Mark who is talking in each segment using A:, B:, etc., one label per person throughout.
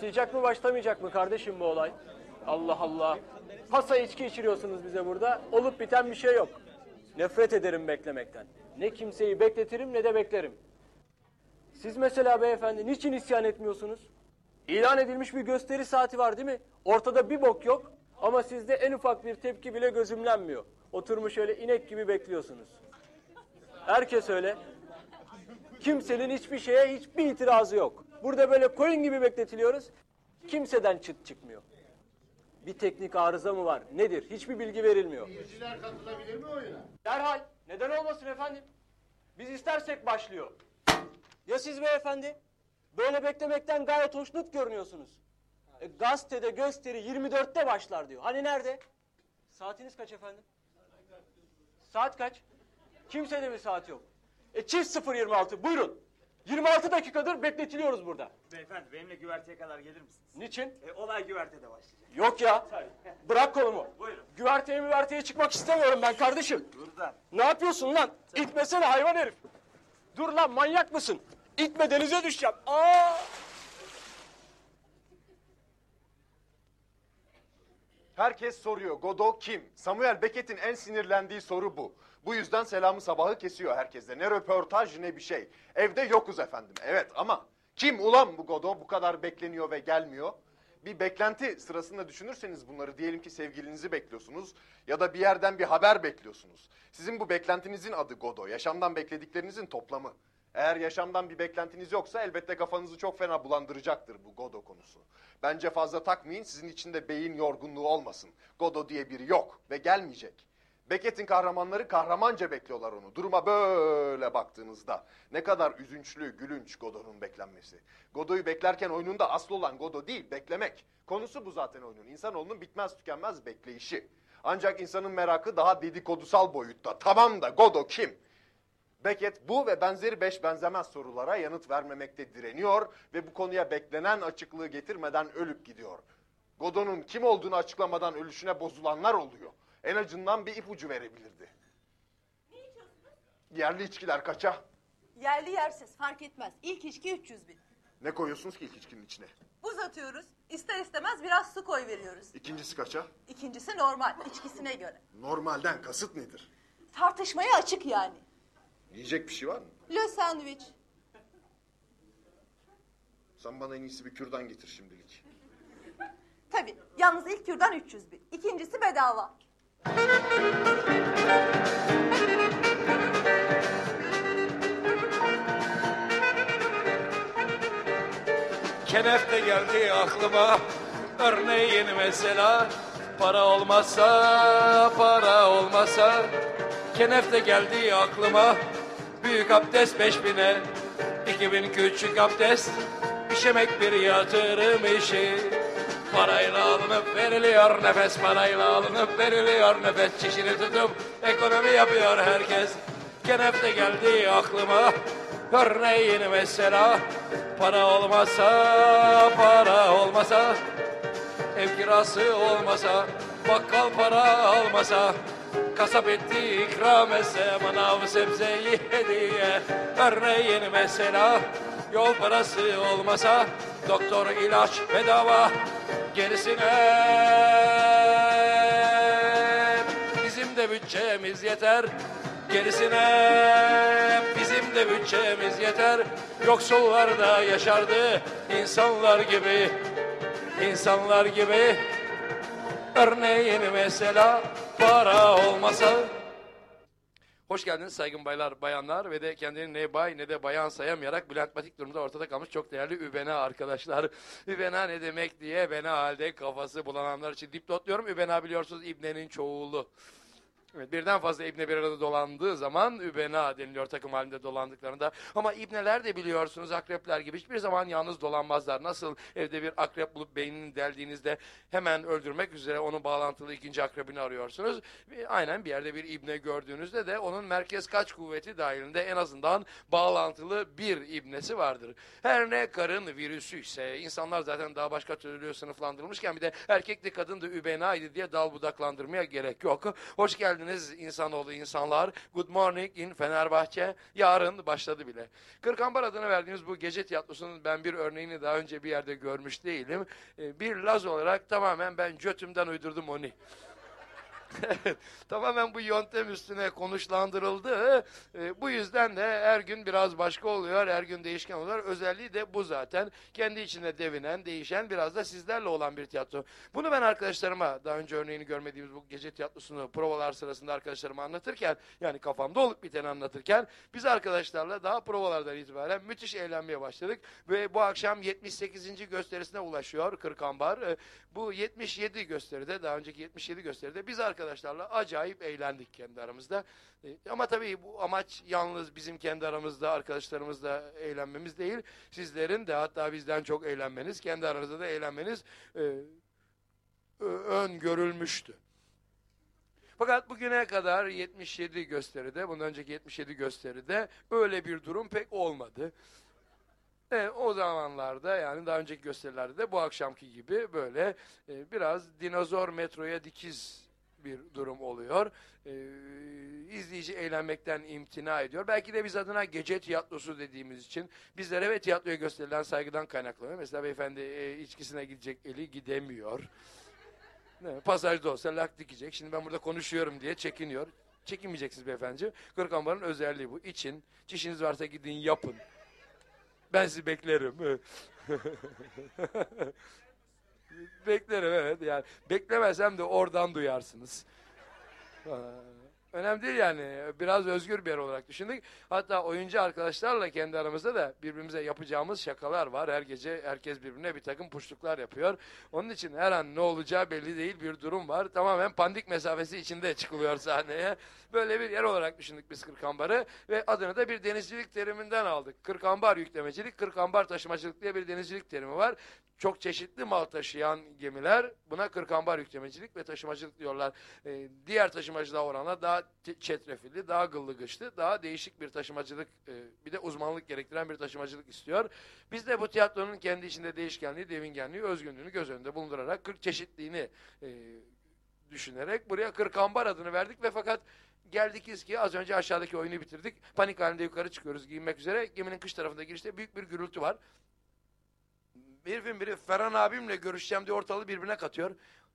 A: Başlayacak mı başlamayacak mı kardeşim bu olay? Allah Allah. Pasa içki içiriyorsunuz bize burada. Olup biten bir şey yok. Nefret ederim beklemekten. Ne kimseyi bekletirim ne de beklerim. Siz mesela beyefendi niçin isyan etmiyorsunuz? İlan edilmiş bir gösteri saati var değil mi? Ortada bir bok yok ama sizde en ufak bir tepki bile gözümlenmiyor. Oturmuş öyle inek gibi bekliyorsunuz. Herkes öyle. Kimsenin hiçbir şeye hiçbir itirazı yok. Burada böyle koyun gibi bekletiliyoruz. Kimseden çıt çıkmıyor. Bir teknik arıza mı var? Nedir? Hiçbir bilgi verilmiyor.
B: Seyirciler katılabilir mi oyuna?
A: Derhal. Neden olmasın efendim? Biz istersek başlıyor. Ya siz beyefendi? Böyle beklemekten gayet hoşnut görünüyorsunuz. E, gazetede gösteri 24'te başlar diyor. Hani nerede? Saatiniz kaç efendim? Saat kaç? Kimsede bir saat yok. E çift 026 buyurun. 26 dakikadır bekletiliyoruz burada.
C: Beyefendi benimle güverteye kadar gelir misiniz?
A: Niçin?
C: E, olay güvertede başlayacak.
A: Yok ya. Bırak kolumu.
C: Buyurun.
A: Güverteye müverteye çıkmak istemiyorum ben kardeşim.
C: Buradan.
A: Ne yapıyorsun lan? İtmesene hayvan herif. Dur lan manyak mısın? İtme denize düşeceğim. Aa!
D: Herkes soruyor Godo kim? Samuel Beckett'in en sinirlendiği soru bu. Bu yüzden selamı sabahı kesiyor herkese. Ne röportaj ne bir şey. Evde yokuz efendim. Evet ama kim ulan bu Godo bu kadar bekleniyor ve gelmiyor? Bir beklenti sırasında düşünürseniz bunları diyelim ki sevgilinizi bekliyorsunuz ya da bir yerden bir haber bekliyorsunuz. Sizin bu beklentinizin adı Godo. Yaşamdan beklediklerinizin toplamı. Eğer yaşamdan bir beklentiniz yoksa elbette kafanızı çok fena bulandıracaktır bu Godo konusu. Bence fazla takmayın sizin içinde beyin yorgunluğu olmasın. Godo diye biri yok ve gelmeyecek. Beckett'in kahramanları kahramanca bekliyorlar onu. Duruma böyle baktığınızda ne kadar üzünçlü, gülünç Godo'nun beklenmesi. Godo'yu beklerken oyununda asıl olan Godo değil, beklemek. Konusu bu zaten oyunun. İnsanoğlunun bitmez tükenmez bekleyişi. Ancak insanın merakı daha dedikodusal boyutta. Tamam da Godo kim? Beckett bu ve benzeri beş benzemez sorulara yanıt vermemekte direniyor ve bu konuya beklenen açıklığı getirmeden ölüp gidiyor. Godot'un kim olduğunu açıklamadan ölüşüne bozulanlar oluyor. En acından bir ipucu verebilirdi. Yerli içkiler kaça?
E: Yerli yersiz fark etmez. İlk içki 300 bin.
D: Ne koyuyorsunuz ki ilk içkinin içine?
E: Buz atıyoruz. İster istemez biraz su koy veriyoruz.
D: İkincisi kaça?
E: İkincisi normal içkisine göre.
D: Normalden kasıt nedir?
E: Tartışmaya açık yani.
D: Yiyecek bir şey var mı?
E: Le sandviç.
D: Sen bana en iyisi bir kürdan getir şimdilik.
E: Tabii yalnız ilk kürdan 300 bin. İkincisi bedava.
F: Kenef de geldi aklıma Örneğin mesela Para olmazsa Para olmazsa Kenef de geldi aklıma Büyük abdest beş bine İki bin küçük abdest. İşemek bir yatırım işi. Parayla alınıp veriliyor nefes Parayla alınıp veriliyor. Nefes Çişini tutup ekonomi yapıyor herkes. Kenef geldi aklıma. Örneğin mesela Para olmasa Para olmasa. Ev kirası olmasa Bakkal para almasa Kasap etti ikram etse Manav sebzeyi hediye. Örneğin mesela Yol parası olmasa Doktor ilaç bedava. Gerisine Bizim de bütçemiz yeter. Gerisine bizim de bütçemiz yeter. Yoksullar da yaşardı insanlar gibi insanlar gibi. Örneğin mesela para olmasa Hoş geldiniz saygın baylar, bayanlar ve de kendini ne bay ne de bayan sayamayarak bülentmatik durumda ortada kalmış çok değerli übena arkadaşlar. Übena ne demek diye bena halde kafası bulananlar için dipnotluyorum. Übena biliyorsunuz İbne'nin çoğulu. Evet, birden fazla ibne bir arada dolandığı zaman übena deniliyor takım halinde dolandıklarında. Ama ibneler de biliyorsunuz akrepler gibi hiçbir zaman yalnız dolanmazlar. Nasıl evde bir akrep bulup beynini deldiğinizde hemen öldürmek üzere onun bağlantılı ikinci akrebini arıyorsunuz. Bir- Aynen bir yerde bir ibne gördüğünüzde de onun merkez kaç kuvveti dahilinde en azından bağlantılı bir ibnesi vardır. Her ne karın virüsü ise insanlar zaten daha başka türlü sınıflandırılmışken bir de erkekli kadın da übenaydı diye dal budaklandırmaya gerek yok. Hoş geldiniz geldiniz insanoğlu insanlar. Good morning in Fenerbahçe. Yarın başladı bile. Kırkambar adını verdiğimiz bu gece tiyatrosunun ben bir örneğini daha önce bir yerde görmüş değilim. Ee, Bir Laz olarak tamamen ben Jötüm'den uydurdum onu. Tamamen bu yöntem üstüne konuşlandırıldı. E, bu yüzden de her gün biraz başka oluyor, her gün değişken oluyor. Özelliği de bu zaten. Kendi içinde devinen, değişen, biraz da sizlerle olan bir tiyatro. Bunu ben arkadaşlarıma, daha önce örneğini görmediğimiz bu gece tiyatrosunu provalar sırasında arkadaşlarıma anlatırken, yani kafamda olup biteni anlatırken, biz arkadaşlarla daha provalardan itibaren müthiş eğlenmeye başladık. Ve bu akşam 78. gösterisine ulaşıyor Kırkambar. E, bu 77 gösteride, daha önceki 77 gösteride biz arkadaşlarla acayip eğlendik kendi aramızda. E, ama tabii bu amaç yalnız bizim kendi aramızda, arkadaşlarımızla eğlenmemiz değil. Sizlerin de hatta bizden çok eğlenmeniz, kendi aranızda da eğlenmeniz e, öngörülmüştü. Fakat bugüne kadar 77 gösteride, bundan önceki 77 gösteride öyle bir durum pek olmadı. E, o zamanlarda yani daha önceki gösterilerde de bu akşamki gibi böyle e, biraz dinozor metroya dikiz bir durum oluyor. E, izleyici eğlenmekten imtina ediyor. Belki de biz adına gece tiyatrosu dediğimiz için bizlere ve tiyatroya gösterilen saygıdan kaynaklanıyor. Mesela beyefendi e, içkisine gidecek eli gidemiyor. Ne, pasajda olsa lak dikecek. Şimdi ben burada konuşuyorum diye çekiniyor. Çekinmeyeceksiniz beyefendi. Kırkambar'ın özelliği bu. İçin, çişiniz varsa gidin yapın. Ben sizi beklerim. beklerim evet yani. Beklemesem de oradan duyarsınız. Önemli değil yani. Biraz özgür bir yer olarak düşündük. Hatta oyuncu arkadaşlarla kendi aramızda da birbirimize yapacağımız şakalar var. Her gece herkes birbirine bir takım puşluklar yapıyor. Onun için her an ne olacağı belli değil bir durum var. Tamamen pandik mesafesi içinde çıkılıyor sahneye. Böyle bir yer olarak düşündük biz Kırkambar'ı ve adını da bir denizcilik teriminden aldık. Kırkambar yüklemecilik, Kırkambar taşımacılık diye bir denizcilik terimi var. Çok çeşitli mal taşıyan gemiler buna kırkambar yüklemecilik ve taşımacılık diyorlar. Ee, diğer taşımacılığa oranla daha çetrefilli, daha gıllı gışlı, daha değişik bir taşımacılık, e, bir de uzmanlık gerektiren bir taşımacılık istiyor. Biz de bu tiyatronun kendi içinde değişkenliği, devingenliği, özgünlüğünü göz önünde bulundurarak 40 çeşitliğini e, düşünerek buraya kırkambar adını verdik ve fakat geldik ki az önce aşağıdaki oyunu bitirdik. Panik halinde yukarı çıkıyoruz giyinmek üzere. Geminin kış tarafında girişte büyük bir gürültü var. Herifin biri Ferhan abimle görüşeceğim diye ortalığı birbirine katıyor.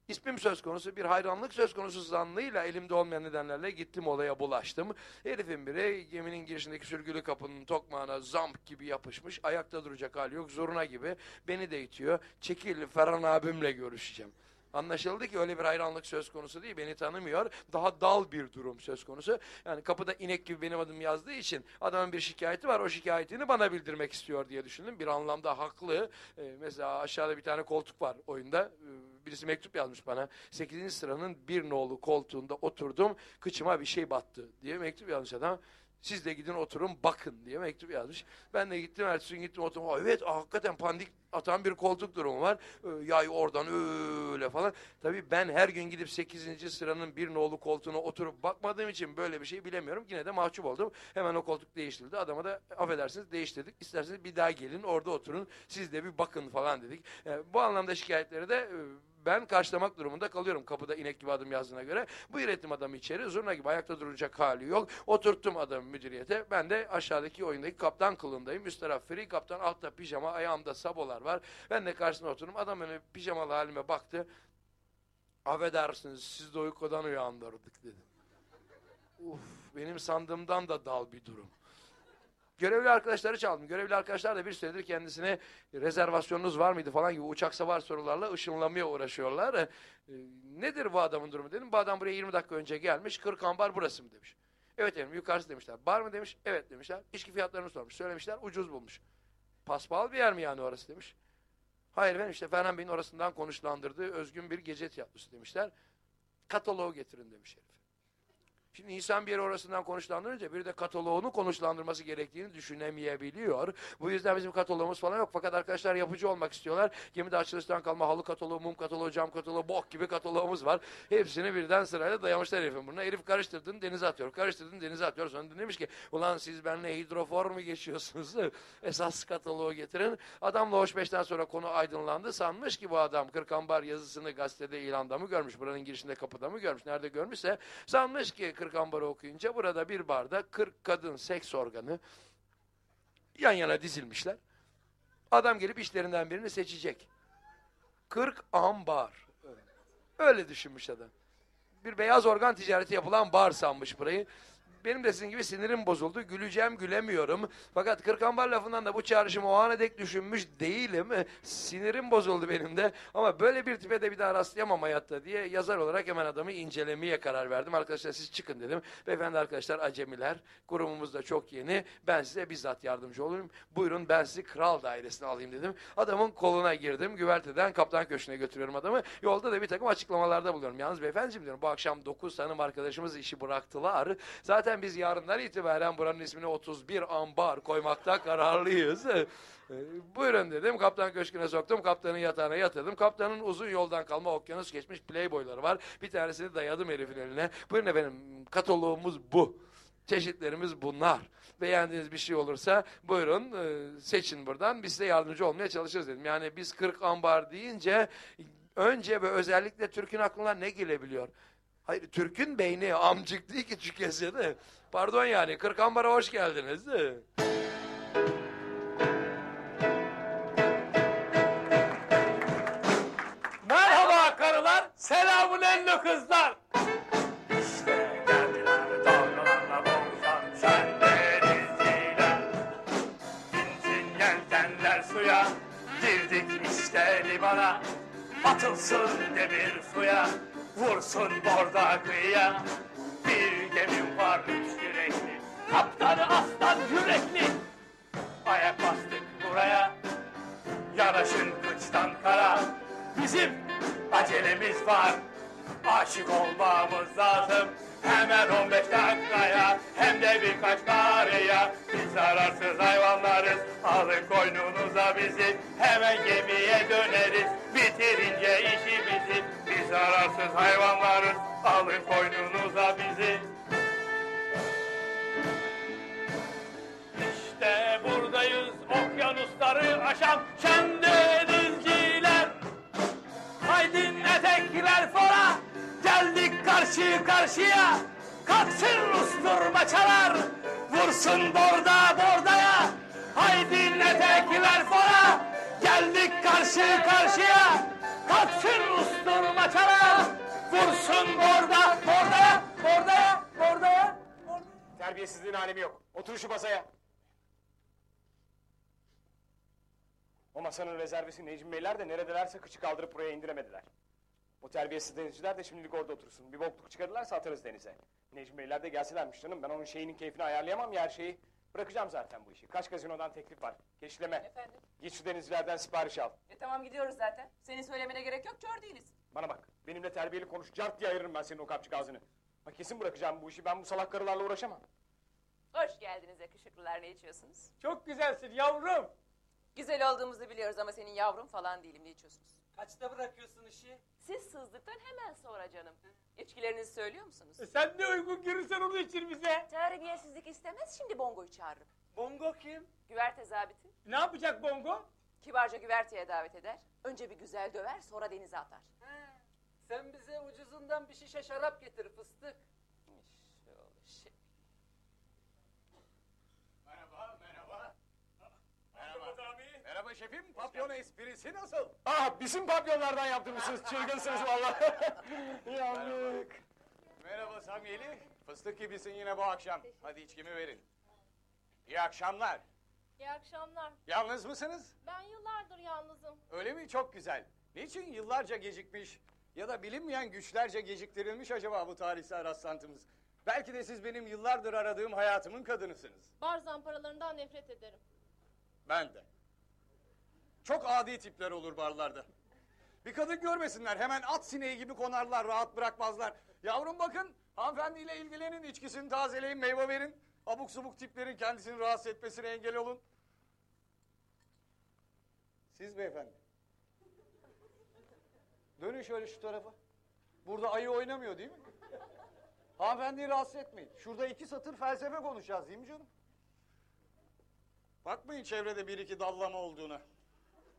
F: İsmim söz konusu, bir hayranlık söz konusu zannıyla elimde olmayan nedenlerle gittim olaya bulaştım. Herifin biri geminin girişindeki sürgülü kapının tokmağına zamp gibi yapışmış. Ayakta duracak hali yok, zoruna gibi. Beni de itiyor. Çekil Ferhan abimle görüşeceğim. Anlaşıldı ki öyle bir hayranlık söz konusu değil. Beni tanımıyor. Daha dal bir durum söz konusu. Yani kapıda inek gibi benim adım yazdığı için adamın bir şikayeti var. O şikayetini bana bildirmek istiyor diye düşündüm. Bir anlamda haklı. Ee, mesela aşağıda bir tane koltuk var oyunda. Ee, birisi mektup yazmış bana. 8. sıranın bir nolu koltuğunda oturdum. Kıçıma bir şey battı diye mektup yazmış adam. Siz de gidin oturun bakın diye mektup yazmış. Ben de gittim ertesi gün gittim oturdum. Aa, evet hakikaten pandik atan bir koltuk durumu var. Ee, yay oradan öyle falan. Tabii ben her gün gidip 8. sıranın bir nolu koltuğuna oturup bakmadığım için böyle bir şey bilemiyorum. Yine de mahcup oldum. Hemen o koltuk değiştirildi. Adama da affedersiniz değiştirdik. İsterseniz bir daha gelin orada oturun. Siz de bir bakın falan dedik. Ee, bu anlamda şikayetleri de e, ben karşılamak durumunda kalıyorum kapıda inek gibi adım yazdığına göre. Bu üretim adamı içeri zurna gibi ayakta duracak hali yok. Oturttum adamı müdüriyete. Ben de aşağıdaki oyundaki kaptan kılındayım. Üst taraf free kaptan altta pijama ayağımda sabolar var. Ben de karşısına oturdum. Adam öyle pijamalı halime baktı. Affedersiniz siz de uykudan uyandırdık dedi. Uf benim sandığımdan da dal bir durum. Görevli arkadaşları çaldım. Görevli arkadaşlar da bir süredir kendisine rezervasyonunuz var mıydı falan gibi uçak savar sorularla ışınlamaya uğraşıyorlar. E, nedir bu adamın durumu dedim. Bu adam buraya 20 dakika önce gelmiş. Kırkambar burası mı demiş. Evet dedim yukarısı demişler. Bar mı demiş. Evet demişler. İçki fiyatlarını sormuş. Söylemişler ucuz bulmuş. Paspal bir yer mi yani orası demiş. Hayır efendim işte Ferhan Bey'in orasından konuşlandırdığı özgün bir gece tiyatrosu demişler. Kataloğu getirin demiş herif. Şimdi insan bir orasından konuşlandırınca bir de kataloğunu konuşlandırması gerektiğini düşünemeyebiliyor. Bu yüzden bizim kataloğumuz falan yok. Fakat arkadaşlar yapıcı olmak istiyorlar. Gemide açılıştan kalma halı kataloğu, mum kataloğu, cam kataloğu, bok gibi kataloğumuz var. Hepsini birden sırayla dayamışlar herifin burnuna. Herif karıştırdın denize atıyor, karıştırdın denize atıyor. Sonra demiş ki ulan siz benimle hidrofor mu geçiyorsunuz? Esas kataloğu getirin. Adamla hoş beşten sonra konu aydınlandı. Sanmış ki bu adam Kırkambar yazısını gazetede ilanda mı görmüş, buranın girişinde kapıda mı görmüş, nerede görmüşse sanmış ki Kırkambar'ı okuyunca burada bir barda 40 kadın seks organı yan yana dizilmişler. Adam gelip işlerinden birini seçecek. 40 ambar. Öyle düşünmüş adam. Bir beyaz organ ticareti yapılan bar sanmış burayı. Benim de sizin gibi sinirim bozuldu. Güleceğim gülemiyorum. Fakat kırkambar lafından da bu çağrışımı o ana dek düşünmüş değilim. Sinirim bozuldu benim de. Ama böyle bir tipe de bir daha rastlayamam hayatta diye yazar olarak hemen adamı incelemeye karar verdim. Arkadaşlar siz çıkın dedim. Beyefendi arkadaşlar acemiler. Kurumumuz da çok yeni. Ben size bizzat yardımcı olayım. Buyurun ben sizi kral dairesine alayım dedim. Adamın koluna girdim. Güverteden kaptan köşküne götürüyorum adamı. Yolda da bir takım açıklamalarda buluyorum. Yalnız beyefendiciğim diyorum bu akşam 9 hanım arkadaşımız işi bıraktılar. Zaten biz yarından itibaren buranın ismini 31 ambar koymakta kararlıyız. Ee, buyurun dedim. Kaptan köşküne soktum. Kaptanın yatağına yatırdım. Kaptanın uzun yoldan kalma okyanus geçmiş playboyları var. Bir tanesini dayadım herifin eline. Buyurun efendim kataloğumuz bu. Çeşitlerimiz bunlar. Beğendiğiniz bir şey olursa buyurun e, seçin buradan. Biz size yardımcı olmaya çalışırız dedim. Yani biz 40 ambar deyince önce ve özellikle Türk'ün aklına ne gelebiliyor? Hayır Türk'ün beyni amcık değil ki çükesi de. Pardon yani 40 ambara hoş geldiniz. de. Merhaba karılar, selamun ellü kızlar. İşte geldiler dalgalarla boğuşan şen denizciler. Binsin yelkenler suya, girdik işte limana. Atılsın demir suya, vursun borda kıyıya. Bir gemim var üç yürekli, kaptanı aslan yürekli. Ayak bastık buraya, Yanaşın kıçtan kara. Bizim acelemiz var. Aşık olmamız lazım Hemen 15 dakikaya Hem de birkaç karıya Biz zararsız hayvanlarız Alın koynunuza bizi. Hemen gemiye döneriz Bitirince işi bizi Biz zararsız hayvanlarız Alın koynunuza bizi. İşte buradayız okyanusları aşan şen denizciler. Haydin etekler fora, karşı karşıya. Kalksın usturmaçalar, vursun borda bordaya. Haydin etekler fora, geldik karşı karşıya. Kalksın usturmaçalar, vursun borda bordaya, bordaya, bordaya.
G: Terbiyesizliğin alemi yok. Otur şu masaya. O masanın rezervesi Necmi Beyler de neredelerse kıçı kaldırıp buraya indiremediler. O terbiyesiz denizciler de şimdilik orada otursun. Bir bokluk çıkarırlarsa atarız denize. Necmi Beyler de gelselermiş canım. Ben onun şeyinin keyfini ayarlayamam ya her şeyi. Bırakacağım zaten bu işi. Kaç gazinodan teklif var. Geçleme.
H: Efendim?
G: Git şu denizcilerden sipariş al.
H: E tamam gidiyoruz zaten. Senin söylemene gerek yok, kör değiliz.
G: Bana bak. Benimle terbiyeli konuş. Cart diye ayırırım ben senin o kapçık ağzını. Bak kesin bırakacağım bu işi. Ben bu salak karılarla uğraşamam.
H: Hoş geldiniz yakışıklılar, ne içiyorsunuz?
I: Çok güzelsin yavrum.
H: Güzel olduğumuzu biliyoruz ama senin yavrun falan değilim, ne içiyorsunuz?
I: Kaçta bırakıyorsun işi?
H: Siz sızdıktan hemen sonra canım. İçkilerinizi söylüyor musunuz?
I: E sen ne uygun görürsen onu içir bize.
H: Terbiyesizlik istemez, şimdi Bongo'yu çağırırım.
I: Bongo kim?
H: Güverte zabiti.
I: Ne yapacak Bongo?
H: Kibarca güverteye davet eder. Önce bir güzel döver, sonra denize atar.
J: Sen bize ucuzundan bir şişe şarap getir fıstık.
H: Şey,
G: Şefim. Papyon esprisi nasıl? Ah bizim papyonlardan yaptırmışsınız. Çılgınsınız vallahi. Yandık. Merhaba Samyeli. Fıstık gibisin yine bu akşam. Hadi içkimi verin. İyi akşamlar.
K: İyi akşamlar.
G: Yalnız mısınız?
K: Ben yıllardır yalnızım.
G: Öyle mi? Çok güzel. Niçin yıllarca gecikmiş ya da bilinmeyen güçlerce geciktirilmiş acaba bu tarihsel rastlantımız? Belki de siz benim yıllardır aradığım hayatımın kadınısınız.
K: Bar zamparalarından nefret ederim.
G: Ben de. Çok adi tipler olur barlarda. Bir kadın görmesinler hemen at sineği gibi konarlar rahat bırakmazlar. Yavrum bakın
L: Hanımefendiyle ilgilenin, içkisini tazeleyin, meyve verin. Abuk subuk tiplerin kendisini rahatsız etmesine engel olun. Siz beyefendi. Dönün şöyle şu tarafa. Burada ayı oynamıyor değil mi? Hanımefendiyi rahatsız etmeyin. Şurada iki satır felsefe konuşacağız değil mi canım? Bakmayın çevrede bir iki dallama olduğuna.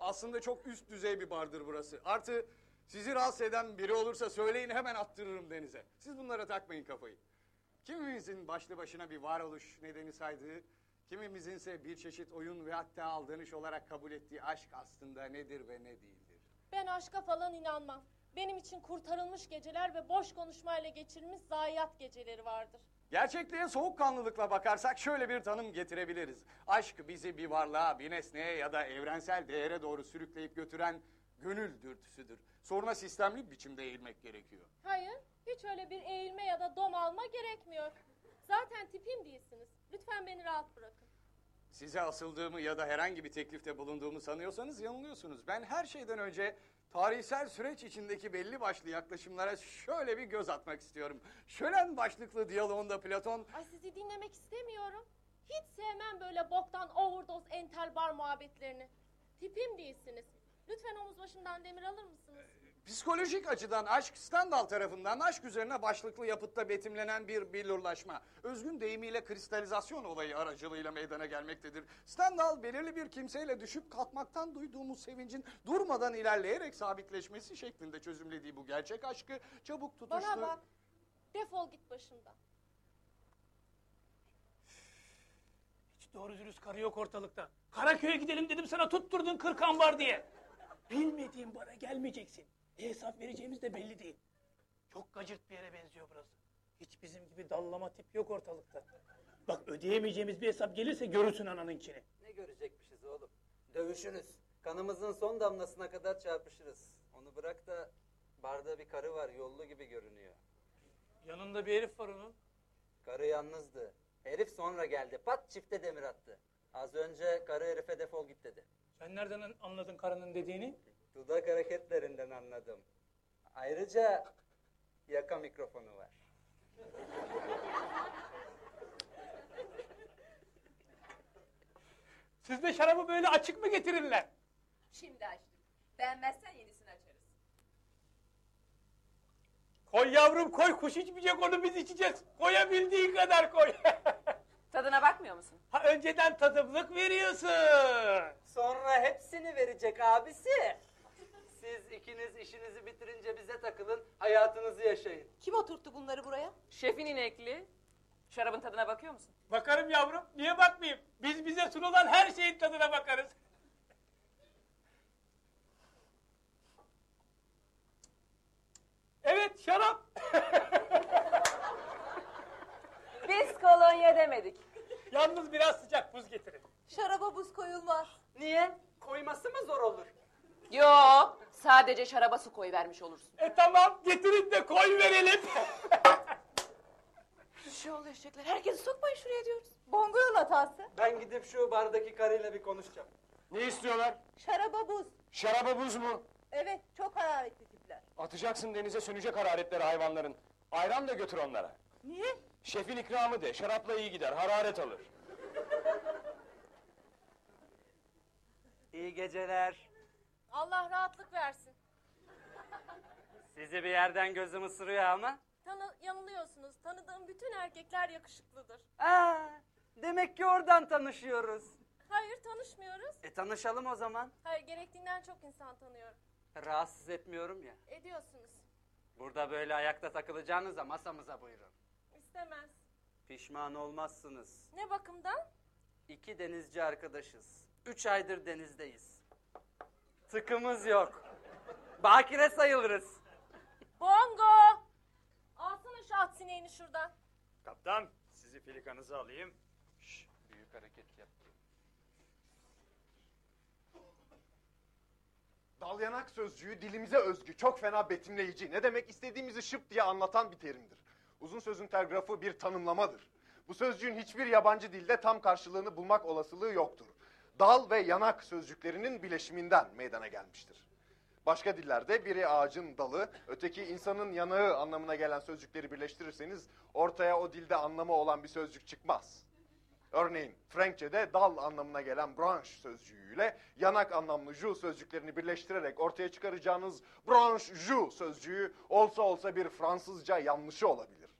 L: Aslında çok üst düzey bir bardır burası. Artı sizi rahatsız eden biri olursa söyleyin hemen attırırım denize. Siz bunlara takmayın kafayı. Kimimizin başlı başına bir varoluş nedeni saydığı, kimimizinse bir çeşit oyun ve hatta aldanış olarak kabul ettiği aşk aslında nedir ve ne değildir.
K: Ben aşka falan inanmam. Benim için kurtarılmış geceler ve boş konuşmayla geçirilmiş zayiat geceleri vardır.
L: Gerçekliğe soğukkanlılıkla bakarsak şöyle bir tanım getirebiliriz. Aşk bizi bir varlığa, bir nesneye ya da evrensel değere doğru sürükleyip götüren gönül dürtüsüdür. Soruna sistemli biçimde eğilmek gerekiyor.
K: Hayır, hiç öyle bir eğilme ya da dom alma gerekmiyor. Zaten tipim değilsiniz. Lütfen beni rahat bırakın.
L: Size asıldığımı ya da herhangi bir teklifte bulunduğumu sanıyorsanız yanılıyorsunuz. Ben her şeyden önce tarihsel süreç içindeki belli başlı yaklaşımlara şöyle bir göz atmak istiyorum. Şölen başlıklı diyaloğunda Platon
K: Ay sizi dinlemek istemiyorum. Hiç sevmem böyle boktan overdose entel bar muhabbetlerini. Tipim değilsiniz. Lütfen omuz başından demir alır mısınız?
L: Psikolojik açıdan aşk Stendhal tarafından aşk üzerine başlıklı yapıtta betimlenen bir billurlaşma. Özgün deyimiyle kristalizasyon olayı aracılığıyla meydana gelmektedir. Stendhal belirli bir kimseyle düşüp kalkmaktan duyduğumuz sevincin durmadan ilerleyerek sabitleşmesi şeklinde çözümlediği bu gerçek aşkı çabuk tutuştu.
K: Bana bak. Defol git başımdan.
I: Hiç doğru dürüst karı yok ortalıkta. Karaköy'e gidelim dedim sana tutturdun kırkan var diye. Bilmediğin bana gelmeyeceksin. Ne hesap vereceğimiz de belli değil. Çok gacırt bir yere benziyor burası. Hiç bizim gibi dallama tip yok ortalıkta. Bak ödeyemeyeceğimiz bir hesap gelirse görürsün ananınkini.
J: Ne görecekmişiz oğlum? Dövüşünüz. Kanımızın son damlasına kadar çarpışırız. Onu bırak da barda bir karı var yollu gibi görünüyor.
I: Yanında bir herif var onun.
J: Karı yalnızdı. Herif sonra geldi. Pat çifte demir attı. Az önce karı herife defol git dedi.
I: Sen nereden an- anladın karının dediğini?
J: Dudak hareketlerinden anladım. Ayrıca yaka mikrofonu var.
I: Sizde şarabı böyle açık mı getirirler?
H: Şimdi açtım. Beğenmezsen yenisini açarız.
I: Koy yavrum koy kuş içmeyecek onu biz içeceğiz. Koyabildiğin kadar koy.
H: Tadına bakmıyor musun?
I: ha önceden tadımlık veriyorsun.
J: Sonra hepsini verecek abisi. Siz ikiniz işinizi bitirince bize takılın, hayatınızı yaşayın.
E: Kim oturttu bunları buraya?
H: Şefin inekli. Şarabın tadına bakıyor musun?
I: Bakarım yavrum. Niye bakmayayım? Biz bize sunulan her şeyin tadına bakarız. Evet şarap.
H: Biz kolonya demedik.
I: Yalnız biraz sıcak buz getirin.
E: Şaraba buz koyulmaz.
J: Niye? Koyması mı zor olur?
H: Yo, sadece şaraba su koy vermiş olursun.
I: E tamam getirin de koy verelim.
H: Şu oluyor eşekler. Herkesi sokmayın şuraya diyoruz.
E: Bongo'nun hatası.
J: Ben gidip şu bardaki karıyla bir konuşacağım.
L: Ne istiyorlar?
E: Şaraba buz.
L: Şaraba buz mu?
E: Evet çok hararetli tipler.
L: Atacaksın denize sönecek hararetleri hayvanların. Ayran da götür onlara.
E: Niye?
L: Şefin ikramı de şarapla iyi gider hararet alır.
J: İyi geceler.
K: Allah rahatlık versin.
J: Sizi bir yerden gözüm ısırıyor ama.
K: Tanı yanılıyorsunuz. Tanıdığım bütün erkekler yakışıklıdır.
J: Aa, demek ki oradan tanışıyoruz.
K: Hayır tanışmıyoruz.
J: E tanışalım o zaman.
K: Hayır gerektiğinden çok insan tanıyorum.
J: Rahatsız etmiyorum ya.
K: Ediyorsunuz.
J: Burada böyle ayakta takılacağınıza masamıza buyurun.
K: İstemez.
J: Pişman olmazsınız.
K: Ne bakımdan?
J: İki denizci arkadaşız. Üç aydır denizdeyiz. Tıkımız yok. Bakire sayılırız.
K: Bongo! Alsana şu at sineğini şuradan.
L: Kaptan sizi filikanızı alayım. Şş, büyük hareket yap.
D: Dalyanak sözcüğü dilimize özgü, çok fena betimleyici. Ne demek istediğimizi şıp diye anlatan bir terimdir. Uzun sözün telgrafı bir tanımlamadır. Bu sözcüğün hiçbir yabancı dilde tam karşılığını bulmak olasılığı yoktur. Dal ve yanak sözcüklerinin bileşiminden meydana gelmiştir. Başka dillerde biri ağacın dalı, öteki insanın yanağı anlamına gelen sözcükleri birleştirirseniz ortaya o dilde anlamı olan bir sözcük çıkmaz. Örneğin Frenkçe'de dal anlamına gelen branche sözcüğüyle yanak anlamlı ju sözcüklerini birleştirerek ortaya çıkaracağınız branche ju sözcüğü olsa olsa bir Fransızca yanlışı olabilir.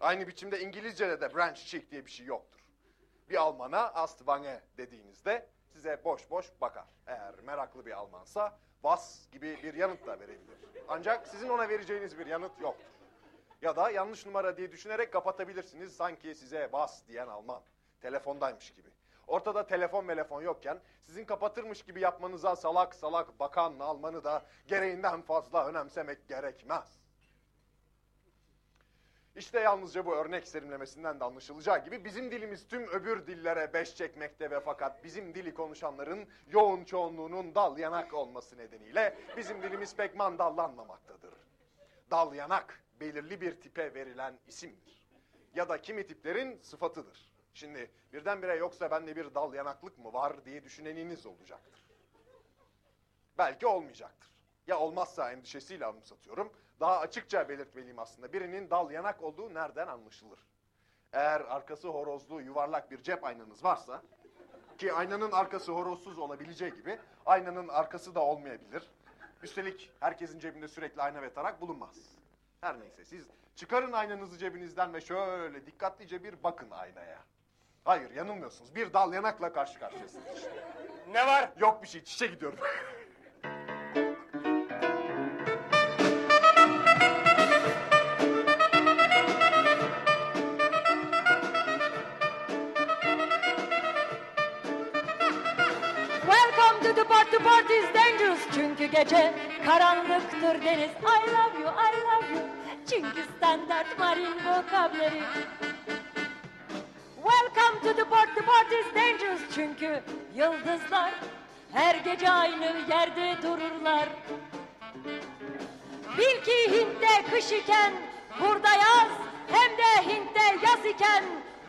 D: Aynı biçimde İngilizce'de de branch cheek diye bir şey yoktur. Bir Alman'a Astwange dediğinizde size boş boş bakar. Eğer meraklı bir Almansa was gibi bir yanıt da verebilir. Ancak sizin ona vereceğiniz bir yanıt yoktur. Ya da yanlış numara diye düşünerek kapatabilirsiniz sanki size was diyen Alman. Telefondaymış gibi. Ortada telefon telefon yokken sizin kapatırmış gibi yapmanıza salak salak bakan Almanı da gereğinden fazla önemsemek gerekmez. İşte yalnızca bu örnek serimlemesinden de anlaşılacağı gibi bizim dilimiz tüm öbür dillere beş çekmekte ve fakat bizim dili konuşanların yoğun çoğunluğunun dal yanak olması nedeniyle bizim dilimiz pek mandallanmamaktadır. Dal yanak belirli bir tipe verilen isimdir. Ya da kimi tiplerin sıfatıdır. Şimdi birdenbire yoksa bende bir dal yanaklık mı var diye düşüneniniz olacaktır. Belki olmayacaktır. Ya olmazsa endişesiyle anımsatıyorum. Daha açıkça belirtmeliyim aslında. Birinin dal yanak olduğu nereden anlaşılır? Eğer arkası horozlu yuvarlak bir cep aynanız varsa ki aynanın arkası horozsuz olabileceği gibi aynanın arkası da olmayabilir. Üstelik herkesin cebinde sürekli ayna ve tarak bulunmaz. Her neyse siz çıkarın aynanızı cebinizden ve şöyle dikkatlice bir bakın aynaya. Hayır yanılmıyorsunuz. Bir dal yanakla karşı karşıyasınız işte.
G: Ne var?
D: Yok bir şey çişe gidiyorum.
M: to the party is dangerous. Çünkü gece karanlıktır deniz. I love you, I love you. Çünkü standart marin vokableri. Welcome to the party party is dangerous. Çünkü yıldızlar her gece aynı yerde dururlar. Bil ki Hint'te kış iken burada yaz Hem de Hint'te yaz iken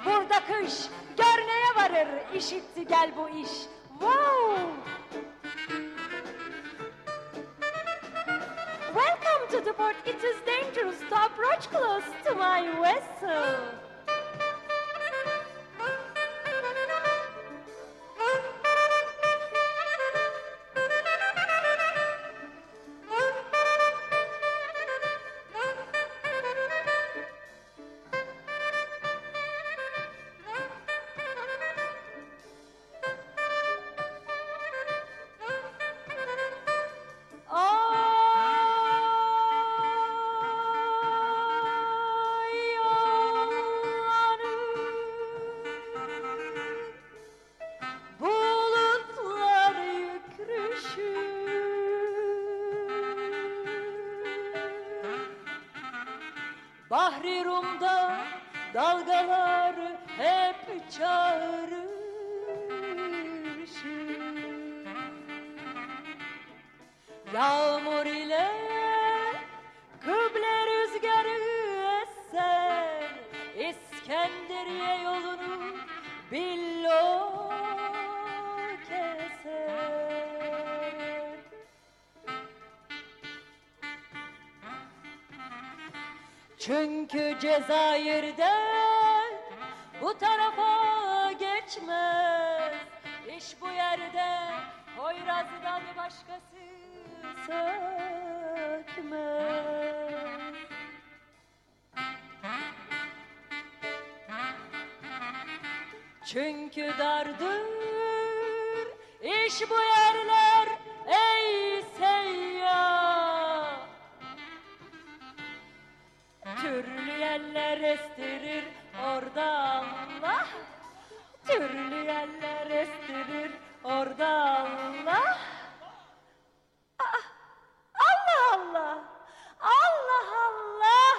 M: burada kış. Gör neye varır? İşitti gel bu iş. Wow! Welcome to the port. It is dangerous to approach close to my vessel. Dalgalar hep çağrışır. Yağmur ile kıble rüzgarı eser. İskenderiye yolunu billo keser. Çünkü Cezayir'den bu tarafa geçmez. İş bu yerde Poyraz'dan başkası sökmez. Çünkü dardır iş bu yerler Yerler estirir orada Allah Türlü yerler estirir orada Allah Aa, Allah Allah! Allah Allah!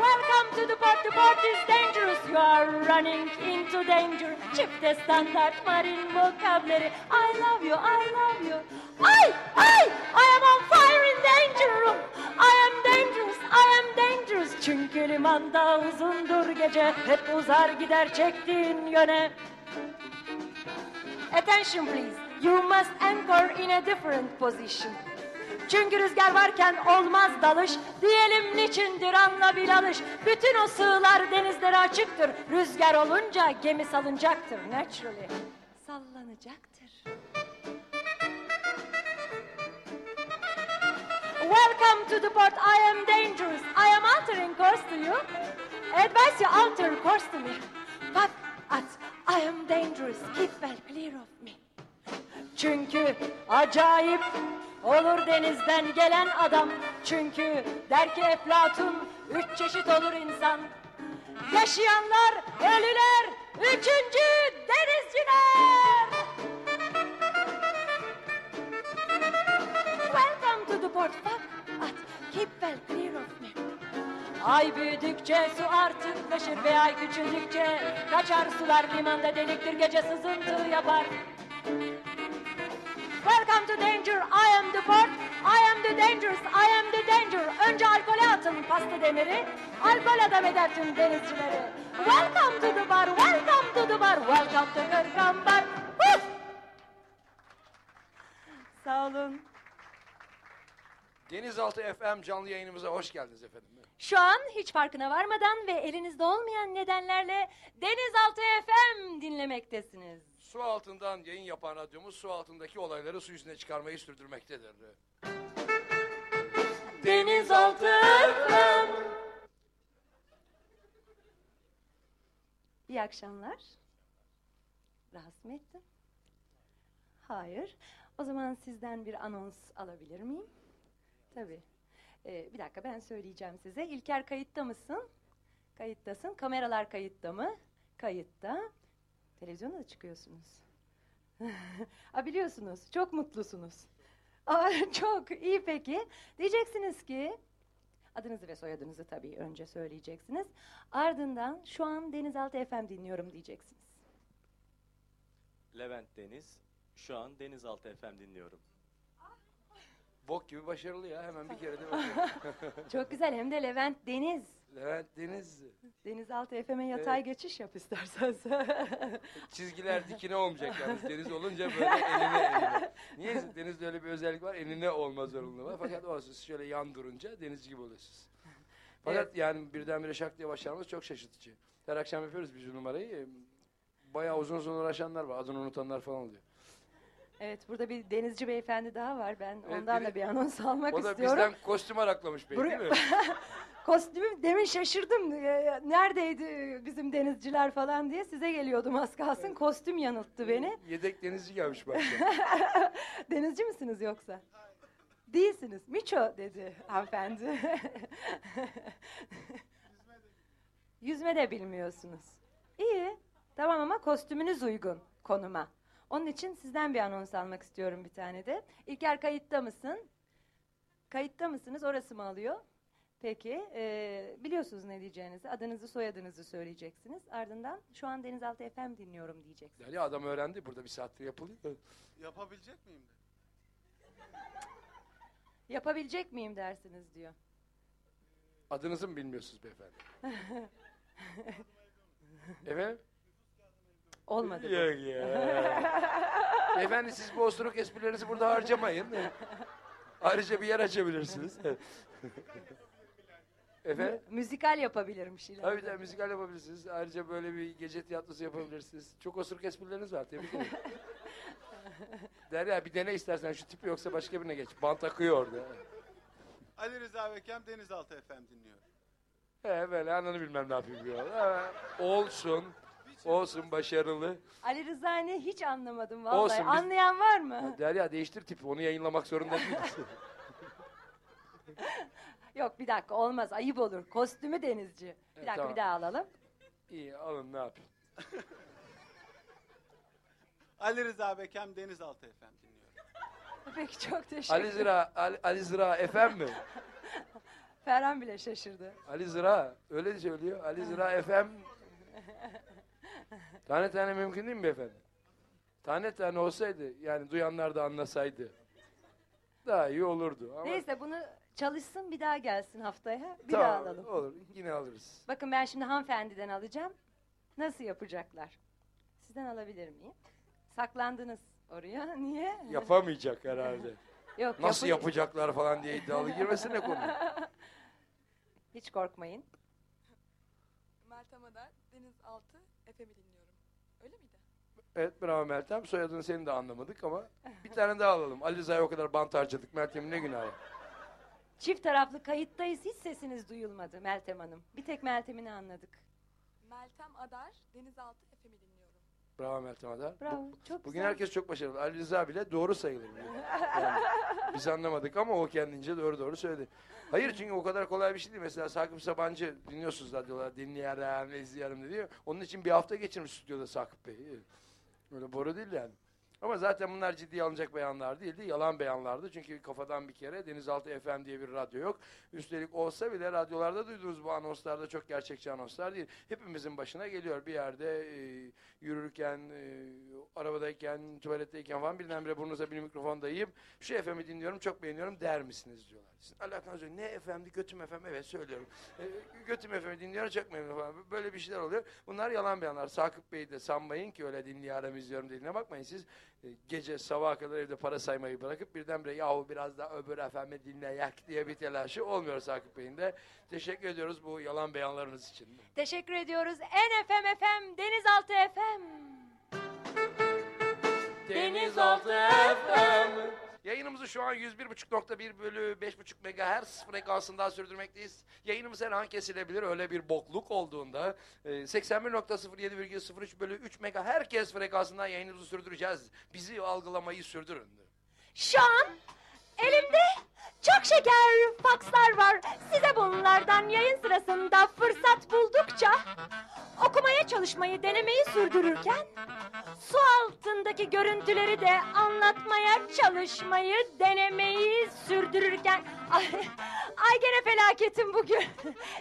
M: Welcome to the party, party is dangerous. You are running into danger. Çifte standart marin vocabulary. I love you, I love you. Gider çektiğin yöne. Attention please. You must anchor in a different position. Çünkü rüzgar varken olmaz dalış. Diyelim niçindir anla bir alış. Bütün o sığlar denizlere açıktır. Rüzgar olunca gemi salıncaktır. Naturally. Sallanacaktır. Welcome to the port. I am dangerous. I am altering course to you. Advise you alter course to me. But at I am dangerous. Keep well clear of me. Çünkü acayip olur denizden gelen adam. Çünkü der ki Eflatun üç çeşit olur insan. Yaşayanlar, ölüler, üçüncü denizciler. Welcome to the port. Fuck at keep well clear of me. Ay büyüdükçe su artıklaşır ve ay küçüldükçe kaçar sular limanda deliktir gece sızıntı yapar. Welcome to danger. I am the port. I am the dangerous. I am the danger. Önce alkole atın pasta demiri. Alkol adam eder tüm denizcileri. Welcome to the bar. Welcome to the bar. Welcome to Kırkan Bar. Sağ olun.
F: Denizaltı FM canlı yayınımıza hoş geldiniz efendim.
M: Şu an hiç farkına varmadan ve elinizde olmayan nedenlerle Denizaltı FM dinlemektesiniz.
F: Su altından yayın yapan radyomuz su altındaki olayları su yüzüne çıkarmayı sürdürmektedir.
M: Denizaltı FM. İyi akşamlar. Rahatsız mı ettim? Hayır. O zaman sizden bir anons alabilir miyim? Tabii. Ee, bir dakika ben söyleyeceğim size. İlker kayıtta mısın? Kayıttasın. Kameralar kayıtta mı? Kayıtta. Televizyona da çıkıyorsunuz. Aa, biliyorsunuz. Çok mutlusunuz. Aa, çok iyi peki. Diyeceksiniz ki adınızı ve soyadınızı tabii önce söyleyeceksiniz. Ardından şu an Denizaltı FM dinliyorum diyeceksiniz.
N: Levent Deniz. Şu an Denizaltı FM dinliyorum.
F: Bok gibi başarılı ya hemen bir kere de.
M: Çok güzel hem de Levent Deniz.
F: Levent Deniz
M: Denizaltı FM'e yatay
F: Evet.
M: geçiş yap istersen.
F: çizgiler dikine olmayacak yalnız. Deniz olunca böyle enine enine. Niye? Denizde öyle bir özellik var. Enine olma zorunluluğu var. Fakat o siz şöyle yan durunca deniz gibi oluyorsunuz. Fakat yani birdenbire şak diye başlamamız çok şaşırtıcı. Her akşam yapıyoruz biz bu numarayı. Bayağı uzun uzun uğraşanlar var. Adını unutanlar falan oluyor.
M: Evet burada bir denizci beyefendi daha var. Ben
F: Evet,
M: ondan
F: biri-
M: da bir anons almak
F: O da
M: istiyorum.
F: bizden kostüm araklamış bey değil
M: Buraya-
F: mi?
M: Kostümüm demin şaşırdım. Ee, Neredeydi bizim denizciler falan diye size geliyordum az kalsın. Kostüm yanılttı beni.
F: Yedek denizci gelmiş bak.
M: Denizci misiniz yoksa? Değilsiniz. Miço dedi hanımefendi. Yüzme de bilmiyorsunuz. İyi. Tamam ama kostümünüz uygun konuma. Onun için sizden bir anons almak istiyorum bir tane de. İlker kayıtta mısın? Kayıtta mısınız? Orası mı alıyor? Peki. eee, biliyorsunuz ne diyeceğinizi. Adınızı, soyadınızı söyleyeceksiniz. Ardından şu an Denizaltı FM dinliyorum diyeceksiniz.
F: Yani adam öğrendi. Burada bir saattir yapılıyor.
C: Yapabilecek miyim de?
M: Yapabilecek miyim dersiniz diyor.
F: Adınızı mı bilmiyorsunuz beyefendi? Efendim?
M: Olmadı bu.
F: Yok ya. Beyefendi siz bu osuruk esprilerinizi burada harcamayın. Ayrıca bir yer açabilirsiniz. Efendim?
M: Müzikal yapabilirmiş ileride.
F: Tabii tabii müzikal yapabilirsiniz. Ayrıca böyle bir gece tiyatrosu yapabilirsiniz. Çok osuruk esprileriniz var. Tebrik ederim. Derya bir dene istersen şu tipi yoksa başka birine geç. Bant akıyor orada.
C: Ali Rıza Bekem Denizaltı FM dinliyor.
F: He böyle ananı bilmem ne yapayım diyor. Olsun. Olsun başarılı.
M: Ali Rıza'yı hiç anlamadım vallahi.
F: Olsun, biz-
M: Anlayan var mı?
F: Derya değiştir tipi. Onu yayınlamak zorunda değiliz.
M: Yok bir dakika olmaz ayıp olur. Kostümü denizci. Bir dakika
F: tamam.
M: bir daha alalım.
F: İyi alın ne yapayım.
C: Ali Rıza Bekem Denizaltı FM dinliyor.
M: Peki çok teşekkür
F: Ali Zira, Ali, Ali Zira FM mi?
M: Ferhan bile şaşırdı.
F: Ali Zira, öyle söylüyor. Ali Zira FM. Tane tane mümkün değil mi beyefendi? Tane tane olsaydı, yani duyanlar da anlasaydı. Daha iyi olurdu. Ama
M: Neyse bunu çalışsın bir daha gelsin haftaya. Bir
F: tamam,
M: daha alalım.
F: Olur, yine alırız.
M: Bakın ben şimdi hanımefendiden alacağım. Nasıl yapacaklar? Sizden alabilir miyim? Saklandınız oraya. Niye?
F: Yapamayacak herhalde.
M: Yok,
F: Nasıl yapacaklar falan diye iddialı girmesine konu.
M: Hiç korkmayın.
O: Meltem Adar, FM'i dinliyorum. Öyle miydi?
F: Evet bravo Meltem. Soyadını senin de anlamadık ama bir tane daha alalım. Ali Rıza'ya o kadar bant harcadık. Meltem'in ne günahı.
M: Çift taraflı kayıttayız. Hiç sesiniz duyulmadı Meltem Hanım. Bir tek Meltem'ini anladık.
O: Meltem Adar, Denizaltı.
F: Bravo Meltem Adar.
M: Bravo. Çok
F: Bugün
M: güzel.
F: herkes çok başarılı. Ali Rıza bile doğru sayılır. Yani biz anlamadık ama o kendince doğru doğru söyledi. Hayır çünkü o kadar kolay bir şey değil. Mesela Sakıp Sabancı dinliyorsunuz radyolar dinleyelim, izleyelim diyor. Onun için bir hafta geçirmiş stüdyoda Sakıp Bey. Öyle boru değil yani. Ama zaten bunlar ciddiye alınacak beyanlar değildi. Yalan beyanlardı. Çünkü kafadan bir kere Denizaltı FM diye bir radyo yok. Üstelik olsa bile radyolarda duyduğunuz bu anonslarda çok gerçekçi anonslar değil. Hepimizin başına geliyor. Bir yerde e, yürürken, e, arabadayken, tuvaletteyken falan birdenbire burnunuza bir mikrofon dayayıp şu FM'i dinliyorum, çok beğeniyorum der misiniz diyorlar. Sizin alakanız yok. Ne FM'di? Götüm FM. Evet söylüyorum. E, götüm FM'i dinliyorum, çok memnunum falan. Böyle bir şeyler oluyor. Bunlar yalan beyanlar. Sakıp Bey de sanmayın ki öyle dinliyorum, izliyorum dediğine bakmayın. Siz gece sabaha kadar evde para saymayı bırakıp birdenbire yahu biraz da öbür FM'i dinleyek diye bir telaşı olmuyor Sakıp Bey'in de. Teşekkür ediyoruz bu yalan beyanlarınız için.
M: Teşekkür ediyoruz. NFM FM, Denizaltı FM.
F: Denizaltı FM. Yayınımızı şu an 101.5.1 bölü 5.5 MHz frekansından sürdürmekteyiz. Yayınımız her an kesilebilir öyle bir bokluk olduğunda. e, 81.07,03 bölü 3 MHz herkes frekansından yayınımızı sürdüreceğiz. Bizi algılamayı sürdürün.
M: Şu an elimde çok şeker fakslar var. Size bunlardan yayın sırasında fırsat buldukça okumaya çalışmayı denemeyi sürdürürken su altındaki görüntüleri de anlatmaya çalışmayı denemeyi sürdürürken ay, ay gene felaketim bugün.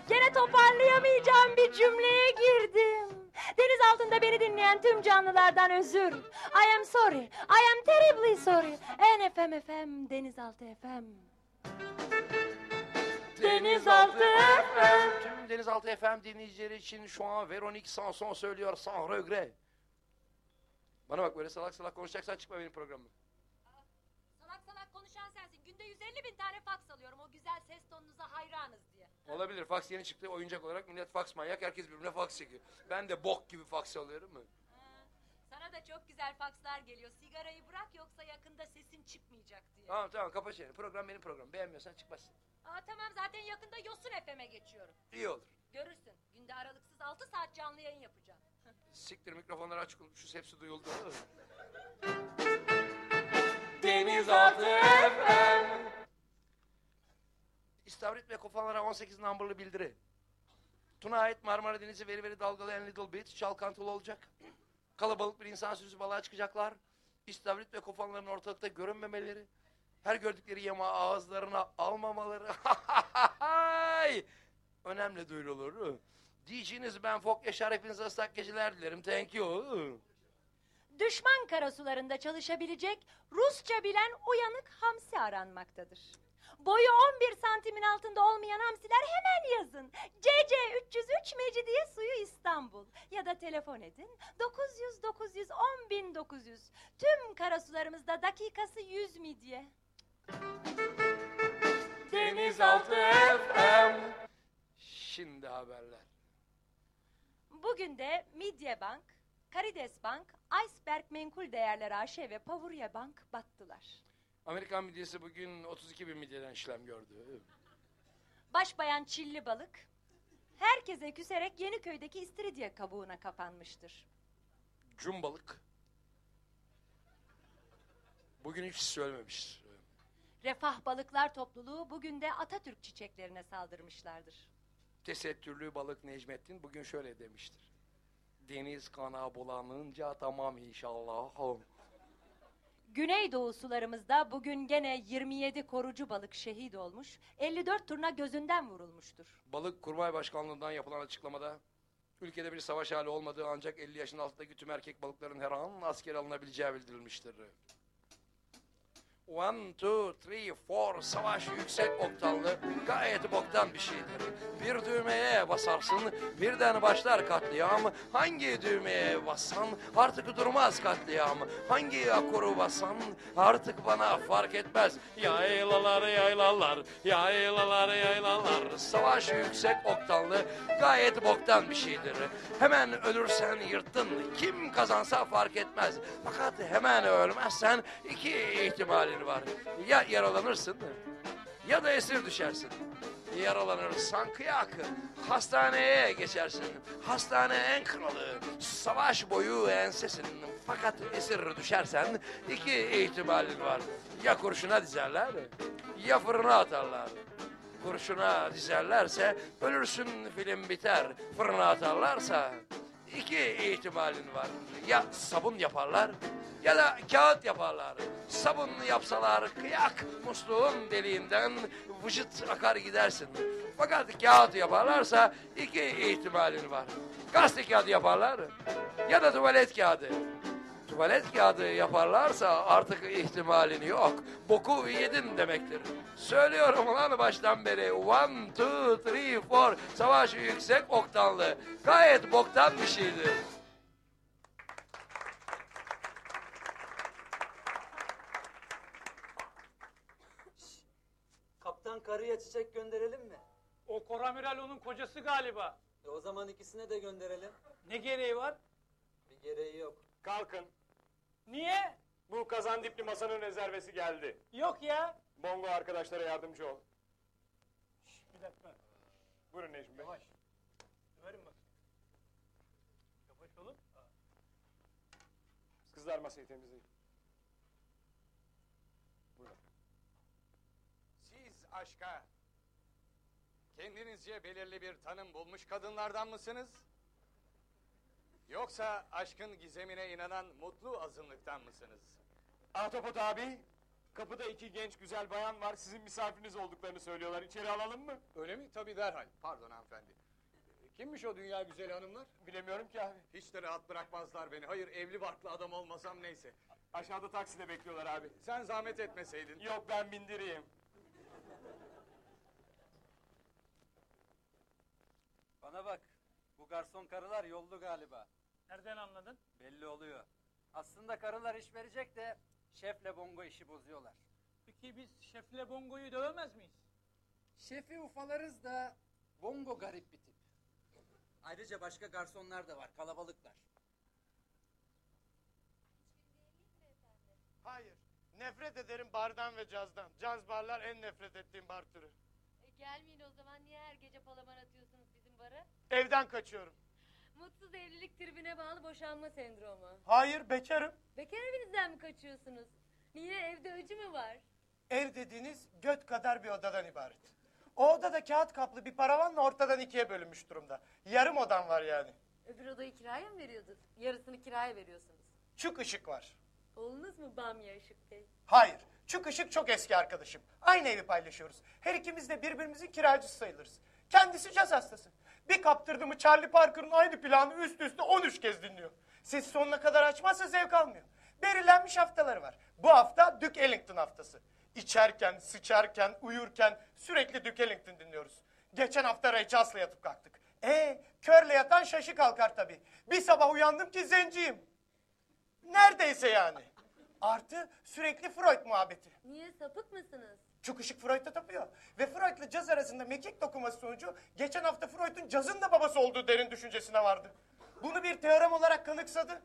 M: Gene toparlayamayacağım bir cümleye girdim. Deniz altında beni dinleyen tüm canlılardan özür. I am sorry. I am terribly sorry. NFM FM, Denizaltı FM.
F: Denizaltı FM. Tüm Denizaltı FM dinleyicileri için şu an Veronik Sanson söylüyor sans regret. Bana bak böyle salak salak konuşacaksan çıkma benim programıma.
M: Salak salak konuşan sensin. Günde 150 bin tane faks alıyorum. O güzel ses tonunuza hayranız diye.
F: Olabilir. Fax yeni çıktı. Oyuncak olarak millet fax manyak. Herkes birbirine fax çekiyor. Ben de bok gibi fax alıyorum
M: da çok güzel fakslar geliyor. Sigarayı bırak yoksa yakında sesin çıkmayacak diye.
F: Tamam tamam kapa çeneni. Program benim programım. Beğenmiyorsan çıkmazsın.
M: Aa, tamam zaten yakında Yosun FM'e geçiyorum.
F: İyi olur.
M: Görürsün. Günde aralıksız 6 saat canlı yayın yapacağım.
F: Siktir mikrofonları açık unutmuşuz. Hepsi duyuldu.
M: Denizaltı
F: FM. İstavrit ve kofanlara 18 numaralı bildiri. Tonight Marmara Denizi veri veri dalgalı and little bit çalkantılı olacak. Kalabalık bir insan sürüsü balığa çıkacaklar. İstavrit ve kofanların ortalıkta görünmemeleri. Her gördükleri yama ağızlarına almamaları. Önemli duyurulur. DJ'niz ben Fok Yaşar hepinize ıslak geceler dilerim. Thank you.
M: Düşman karasularında çalışabilecek Rusça bilen uyanık hamsi aranmaktadır. Boyu 11 santimin altında olmayan hamsiler hemen yazın. CC 303 Mecidiye Suyu İstanbul. Ya da telefon edin 900 900 10900. Tüm karasularımızda dakikası 100 midye.
F: Denizaltı FM. Şimdi haberler.
M: Bugün de Midye Bank, Karides Bank, Iceberg Menkul Değerler AŞ ve Pavurya Bank battılar.
F: Amerikan midyesi bugün 32 bin midyeden işlem gördü.
M: Başbayan Çilli Balık, herkese küserek Yeniköy'deki istiridye kabuğuna kapanmıştır.
F: Cumbalık. Bugün hiç söylememiş.
M: Refah Balıklar Topluluğu bugün de Atatürk çiçeklerine saldırmışlardır.
F: Tesettürlü balık Necmettin bugün şöyle demiştir. Deniz kana bulanınca tamam inşallah.
M: Güneydoğu sularımızda bugün gene 27 korucu balık şehit olmuş, 54 turna gözünden vurulmuştur.
F: Balık Kurmay Başkanlığı'ndan yapılan açıklamada ülkede bir savaş hali olmadığı ancak 50 yaşın altındaki tüm erkek balıkların her an asker alınabileceği bildirilmiştir. One, two, three, four. Savaş yüksek oktanlı. Gayet boktan bir şeydir. Bir düğmeye basarsın. Birden başlar katliam. Hangi düğmeye bassan artık durmaz katliam. Hangi akoru bassan artık bana fark etmez. Yaylalar yaylalar. Yaylalar yaylalar. Savaş yüksek oktanlı. Gayet boktan bir şeydir. Hemen ölürsen yırttın. Kim kazansa fark etmez. Fakat hemen ölmezsen iki ihtimalin var. Ya yaralanırsın ya da esir düşersin. Yaralanırsan kıyak, hastaneye geçersin. Hastane en kralı, savaş boyu ensesin. Fakat esir düşersen iki ihtimalin var. Ya kurşuna dizerler ya fırına atarlar. Kurşuna dizerlerse ölürsün film biter. Fırına atarlarsa iki ihtimalin var. Ya sabun yaparlar ya da kağıt yaparlar. Sabun yapsalar kıyak musluğun deliğinden vıcıt akar gidersin. Fakat kağıt yaparlarsa iki ihtimalin var. Gazete kağıdı yaparlar ya da tuvalet kağıdı. Tuvalet kağıdı yaparlarsa artık ihtimalin yok. Boku yedin demektir. Söylüyorum lan baştan beri. One, two, three, four. Savaş yüksek oktanlı. Gayet boktan bir şeydir.
J: Kaptan karıya çiçek gönderelim mi?
I: O Koramiral onun kocası galiba.
J: E o zaman ikisine de gönderelim.
I: Ne gereği var?
J: Bir gereği yok.
G: Kalkın.
I: Niye?
G: Bu kazan dipli masanın rezervesi geldi.
I: Yok ya.
G: Bongo arkadaşlara yardımcı ol.
I: Bir dakika.
G: Buyurun Necmi Bey.
I: Yavaş. Verin bak. Yavaş olun.
G: Kızlar masayı temizleyin. Buyurun.
L: Siz aşka kendinizce belirli bir tanım bulmuş kadınlardan mısınız? Yoksa aşkın gizemine inanan mutlu azınlıktan mısınız?
G: Ahtapot abi, kapıda iki genç güzel bayan var. Sizin misafiriniz olduklarını söylüyorlar. İçeri alalım mı?
L: Öyle mi? Tabii derhal. Pardon hanımefendi. Kimmiş o dünya güzeli hanımlar?
G: Bilemiyorum ki abi.
L: Hiç de rahat bırakmazlar beni. Hayır evli barklı adam olmasam neyse.
G: Aşağıda takside bekliyorlar abi.
L: Sen zahmet etmeseydin.
G: Yok ben bindireyim.
J: Bana bak. Bu garson karılar yollu galiba.
I: Nereden anladın?
J: Belli oluyor. Aslında karılar iş verecek de şefle bongo işi bozuyorlar.
I: Peki biz şefle bongoyu dövemez miyiz?
J: Şefi ufalarız da bongo garip bir tip. Ayrıca başka garsonlar da var. Kalabalıklar.
P: Hayır. Nefret ederim bardan ve cazdan. Caz barlar en nefret ettiğim bar türü.
Q: E, gelmeyin o zaman niye her gece palaman atıyorsunuz bizim bara?
P: Evden kaçıyorum.
Q: Mutsuz evlilik tribine bağlı boşanma sendromu.
P: Hayır bekarım.
Q: Bekar evinizden mi kaçıyorsunuz? Niye evde öcü mü var?
P: Ev dediğiniz göt kadar bir odadan ibaret. O odada kağıt kaplı bir paravanla ortadan ikiye bölünmüş durumda. Yarım odam var yani.
Q: Öbür odayı kiraya mı veriyordunuz? Yarısını kiraya veriyorsunuz.
P: Çuk ışık var.
Q: Oğlunuz mu Bamya Işık Bey?
P: Hayır. Çuk ışık çok eski arkadaşım. Aynı evi paylaşıyoruz. Her ikimiz de birbirimizin kiracısı sayılırız. Kendisi caz hastası. Bir kaptırdığımı Charlie Parker'ın aynı planı üst üste 13 kez dinliyor. Ses sonuna kadar açmazsa zevk almıyor. Belirlenmiş haftaları var. Bu hafta Duke Ellington haftası. İçerken, sıçarken, uyurken sürekli Duke Ellington dinliyoruz. Geçen hafta Ray Charles'la yatıp kalktık. E körle yatan şaşı kalkar tabii. Bir sabah uyandım ki zenciyim. Neredeyse yani. Artı sürekli Freud muhabbeti.
Q: Niye sapık mısınız?
P: Çok ışık Freud'a tapıyor. Ve Freud'la caz arasında mekik dokuması sonucu geçen hafta Freud'un cazın da babası olduğu derin düşüncesine vardı. Bunu bir teorem olarak kanıksadı.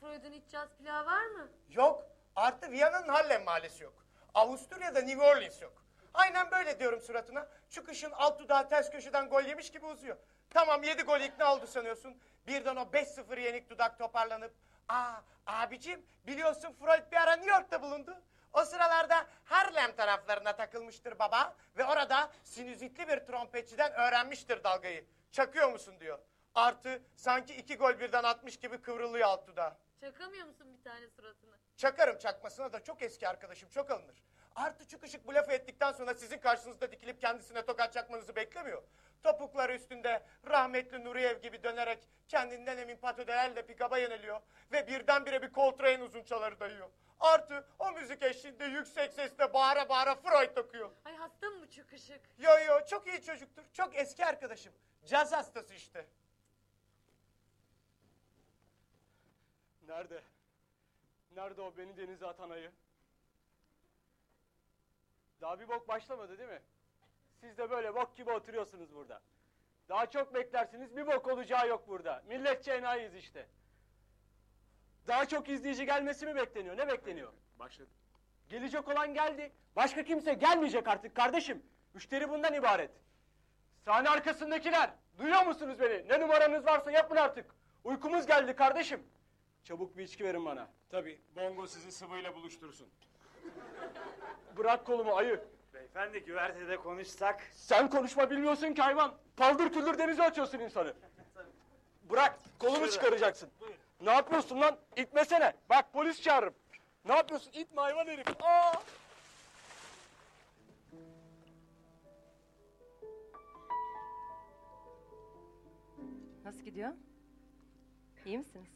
Q: Freud'un iç caz plağı var mı?
P: Yok. Artı Viyana'nın Harlem mahallesi yok. Avusturya'da New Orleans yok. Aynen böyle diyorum suratına. Çıkışın alt dudağı ters köşeden gol yemiş gibi uzuyor. Tamam yedi gol ikna oldu sanıyorsun. Birden o 5-0 yenik dudak toparlanıp... Aa abicim biliyorsun Freud bir ara New York'ta bulundu. O sıralarda Harlem taraflarına takılmıştır baba. Ve orada sinüzitli bir trompetçiden öğrenmiştir dalgayı. Çakıyor musun diyor. Artı sanki iki gol birden atmış gibi kıvrılıyor alt dudağı.
Q: Çakamıyor musun bir tane suratını?
P: Çakarım çakmasına da çok eski arkadaşım çok alınır. Artı çıkışık bu lafı ettikten sonra sizin karşınızda dikilip kendisine tokat çakmanızı beklemiyor. Topukları üstünde rahmetli Nuriyev gibi dönerek kendinden emin Pato Değer'le pikaba yeniliyor. Ve birdenbire bir Coltrane uzun çaları dayıyor. Artı o müzik eşliğinde yüksek sesle bağıra bağıra Freud okuyor.
Q: Ay hastım bu çıkışık.
P: Yo yo çok iyi çocuktur. Çok eski arkadaşım. Caz hastası işte.
A: Nerede? Nerede o beni denize atan ayı? Daha bir bok başlamadı değil mi? Siz de böyle bok gibi oturuyorsunuz burada. Daha çok beklersiniz bir bok olacağı yok burada. Milletçe enayiyiz işte. Daha çok izleyici gelmesi mi bekleniyor? Ne bekleniyor?
G: Başladı.
A: Gelecek olan geldi. Başka kimse gelmeyecek artık kardeşim. Müşteri bundan ibaret. Sahne arkasındakiler. Duyuyor musunuz beni? Ne numaranız varsa yapın artık. Uykumuz geldi kardeşim. Çabuk bir içki verin bana.
G: Tabii bongo sizi sıvıyla buluştursun.
A: Bırak kolumu ayı.
G: Beyefendi güvertede konuşsak.
A: Sen konuşma bilmiyorsun ki hayvan. Paldır küldür denize atıyorsun insanı. Bırak kolumu
G: Şurada.
A: çıkaracaksın. Ne yapıyorsun lan? İtmesene. Bak polis çağırırım. Ne yapıyorsun? İtme hayvan herif. Aa!
M: Nasıl gidiyor? İyi misiniz?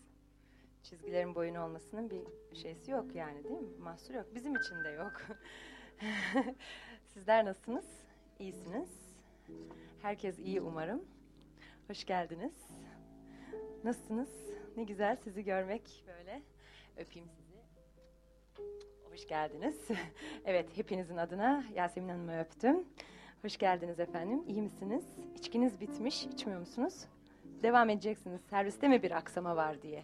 M: Çizgilerin boyun olmasının bir şeysi yok yani değil mi? Mahsur yok. Bizim için de yok. Sizler nasılsınız? İyisiniz. Herkes iyi umarım. Hoş geldiniz. Nasılsınız? Ne güzel sizi görmek böyle. Öpeyim sizi. Hoş geldiniz. Evet, hepinizin adına Yasemin Hanım'ı öptüm. Hoş geldiniz efendim. İyi misiniz? İçkiniz bitmiş. İçmiyor musunuz? Devam edeceksiniz. Serviste mi bir aksama var diye.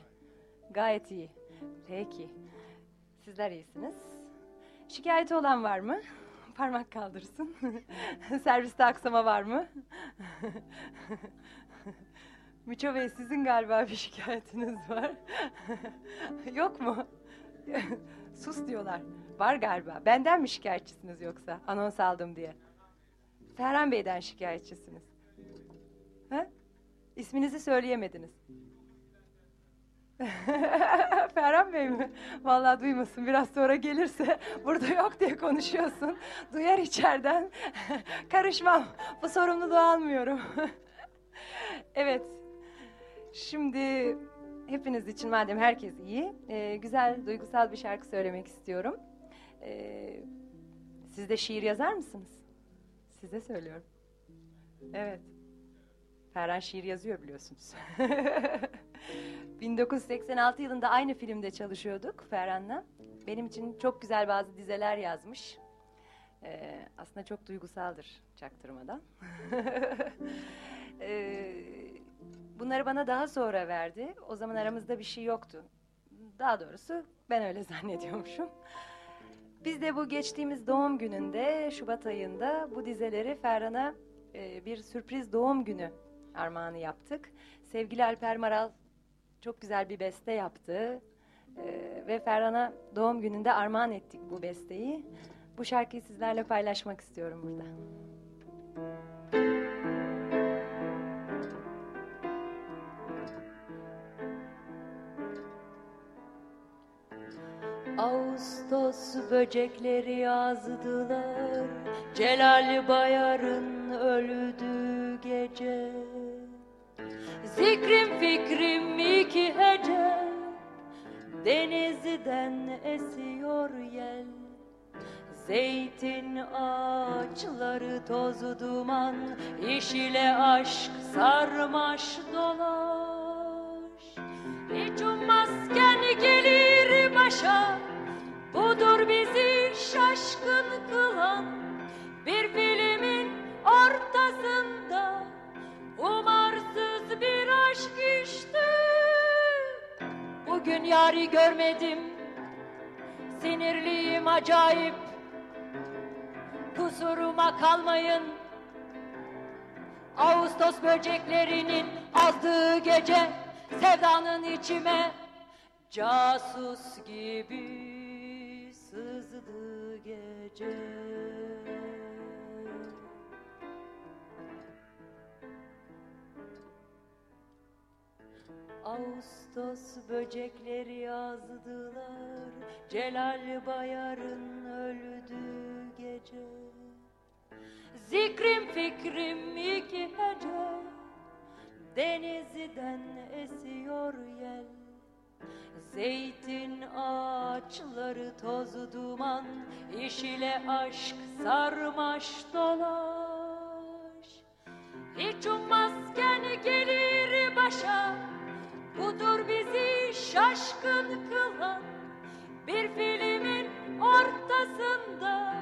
M: Gayet iyi. Peki. Sizler iyisiniz. Şikayeti olan var mı? Parmak kaldırsın. Serviste aksama var mı? Miço Bey sizin galiba bir şikayetiniz var. Yok mu? Sus diyorlar. Var galiba. Benden mi şikayetçisiniz yoksa? Anons aldım diye. Ferhan Bey'den şikayetçisiniz. Ha? İsminizi söyleyemediniz. Ferhan Bey mi? Vallahi duymasın. Biraz sonra gelirse burada yok diye konuşuyorsun. Duyar içeriden. Karışmam. Bu sorumluluğu almıyorum. evet. Şimdi hepiniz için madem herkes iyi, e, güzel, duygusal bir şarkı söylemek istiyorum. E, siz de şiir yazar mısınız? Size söylüyorum. Evet. Ferhan şiir yazıyor biliyorsunuz. 1986 yılında aynı filmde çalışıyorduk Ferhan'la. Benim için çok güzel bazı dizeler yazmış. Ee, aslında çok duygusaldır çaktırmadan. Ee, bunları bana daha sonra verdi. O zaman aramızda bir şey yoktu. Daha doğrusu ben öyle zannediyormuşum. Biz de bu geçtiğimiz doğum gününde Şubat ayında bu dizeleri Ferhan'a e, bir sürpriz doğum günü armağanı yaptık. Sevgili Alper Maral çok güzel bir beste yaptı. E, ve Ferhan'a doğum gününde armağan ettik bu besteyi. Bu şarkıyı sizlerle paylaşmak istiyorum burada. Ağustos böcekleri yazdılar. Celal Bayar'ın öldüğü gece. Zikrim fikrim iki hece. Denizden esiyor yel. Zeytin ağaçları tozu duman. Yeşile aşk sarmaş dolaş. Hiç ummazken gelir başa Budur bizi şaşkın kılan Bir filmin ortasında. Umarsız bir aşk işte. Bugün yari görmedim. Sinirliyim acayip. Kusuruma kalmayın. Ağustos böceklerinin azdığı gece Sevdanın içime Casus gibi Ağustos böcekleri yazdılar Celal Bayar'ın öldüğü gece. Zikrim fikrim iki hece Denizden esiyor yel Zeytin ağaçları toz duman Yeşile aşk sarmaş dolaş. Hiç ummazken gelir başa Budur bizi şaşkın kılan. Bir filmin ortasında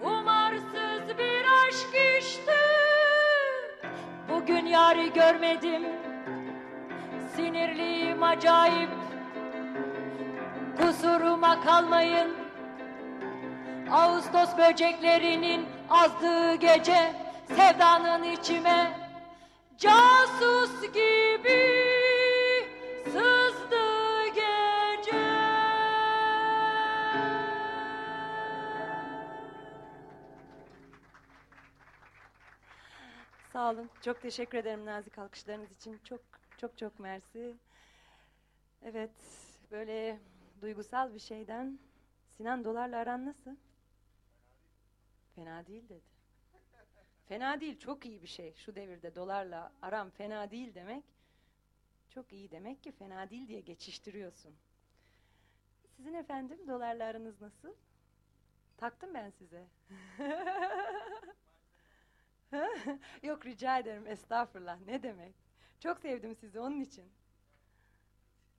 M: Umarsız bir aşk işte. Bugün yarı görmedim Sinirliyim acayip Kusuruma kalmayın Ağustos böceklerinin azdığı gece Sevdanın içime Casus gibi sızdı gece
R: Sağ olun. Çok teşekkür ederim nazik alkışlarınız için. Çok çok çok mersi. Evet, böyle duygusal bir şeyden Sinan dolarla aran nasıl? Fena değil dedi. Fena değil, çok iyi bir şey. Şu devirde dolarla aram fena değil demek. Çok iyi demek ki fena değil diye geçiştiriyorsun. Sizin efendim dolarla aranız nasıl? Taktım ben size. Yok rica ederim estağfurullah ne demek. Çok sevdim sizi onun için.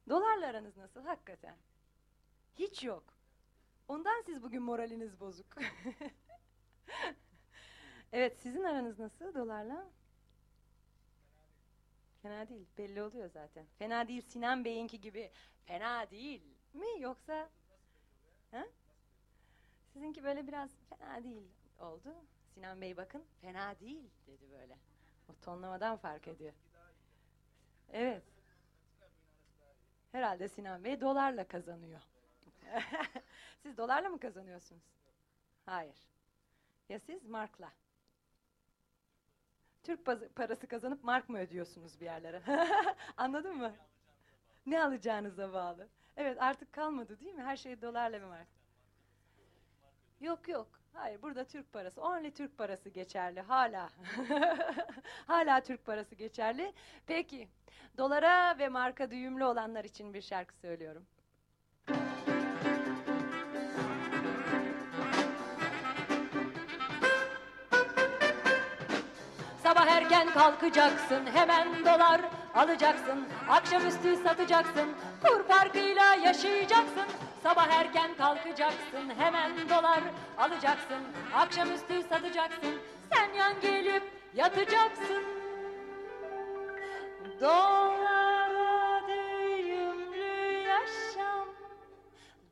R: Dolarla aranız nasıl hakikaten? Hiç yok. Ondan siz bugün moraliniz bozuk. evet sizin aranız nasıl dolarla? Fena değil belli oluyor zaten. Fena değil Sinan Bey'inki gibi fena değil mi yoksa? Ha? Sizinki böyle biraz fena değil oldu. Sinan Bey bakın fena değil dedi böyle. O tonlamadan fark ediyor. Evet. Herhalde Sinan Bey dolarla kazanıyor. siz dolarla mı kazanıyorsunuz? Hayır. Ya siz markla? Türk parası kazanıp mark mı ödüyorsunuz bir yerlere? Anladın mı? Ne alacağınıza bağlı. Evet artık kalmadı değil mi? Her şey dolarla mı mark? Yok yok. Hayır burada Türk parası. Only Türk parası geçerli hala. hala Türk parası geçerli. Peki. Dolara ve marka düğümlü olanlar için bir şarkı söylüyorum.
M: Sabah erken kalkacaksın hemen dolar alacaksın Akşamüstü satacaksın kur farkıyla yaşayacaksın Sabah erken kalkacaksın hemen dolar alacaksın. Akşamüstü satacaksın sen yan gelip yatacaksın. Dolara düğümlü yaşam.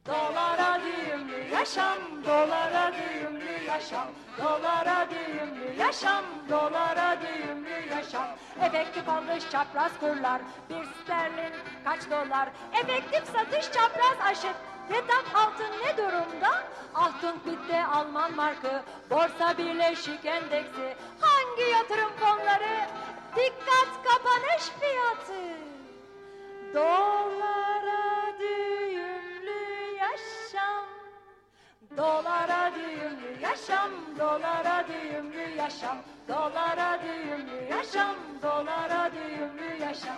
M: Dolara düğümlü yaşam, dolara düğümlü yaşam, dolara düğümlü yaşam, dolara düğümlü yaşam. Efektif alış çapraz kurlar, bir sterlin kaç dolar? Efektif satış çapraz aşık, Yetak altın ne durumda? Altın bitti Alman markı, borsa birleşik endeksi. Hangi yatırım fonları? Dikkat kapanış fiyatı. Dolara düğümlü yaşam Dolara düğümlü yaşam Dolara düğümlü yaşam Dolara düğümlü yaşam Dolara düğümlü yaşam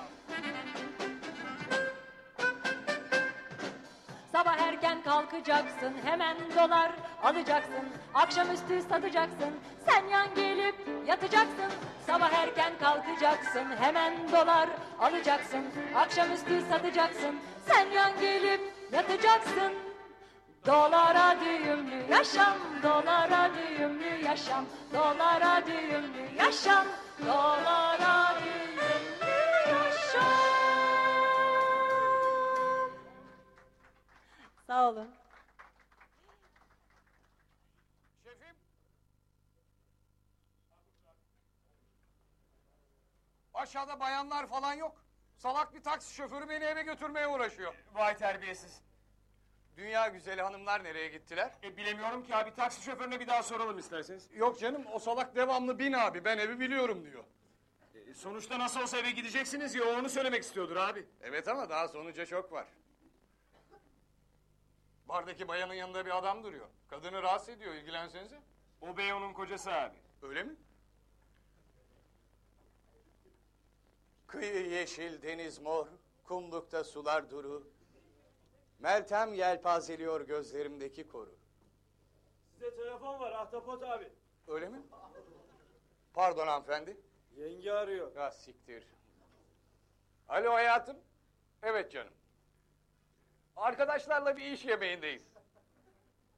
M: Sabah erken kalkacaksın hemen dolar alacaksın Akşamüstü satacaksın. Sen yan gelip yatacaksın Sabah erken kalkacaksın hemen dolar alacaksın Akşamüstü satacaksın. Sen yan gelip yatacaksın. Dolara düğümlü yaşam, dolara düğümlü yaşam, dolara düğümlü yaşam, dolara düğümlü yaşam.
R: Sağ olun.
L: Şefim. Aşağıda bayanlar falan yok. Salak bir taksi şoförü beni eve götürmeye uğraşıyor.
G: Vay terbiyesiz.
L: Dünya güzeli hanımlar nereye gittiler?
G: E, bilemiyorum ki abi taksi şoförüne bir daha soralım isterseniz.
L: Yok canım o salak devamlı bin abi ben evi biliyorum diyor.
G: E, sonuçta nasıl olsa eve gideceksiniz ya onu söylemek istiyordur abi.
L: Evet ama daha sonuca çok var. Bardaki bayanın yanında bir adam duruyor. Kadını rahatsız ediyor ilgilensenize.
G: O bey onun kocası abi.
L: Öyle mi? Kıyı yeşil, deniz mor, kumlukta sular duru.
S: Meltem yelpazeliyor gözlerimdeki koru.
T: Size telefon var Ahtapot abi.
S: Öyle mi? Pardon hanımefendi.
T: Yenge arıyor.
S: Ya siktir. Alo hayatım. Evet canım. Arkadaşlarla bir iş yemeğindeyiz.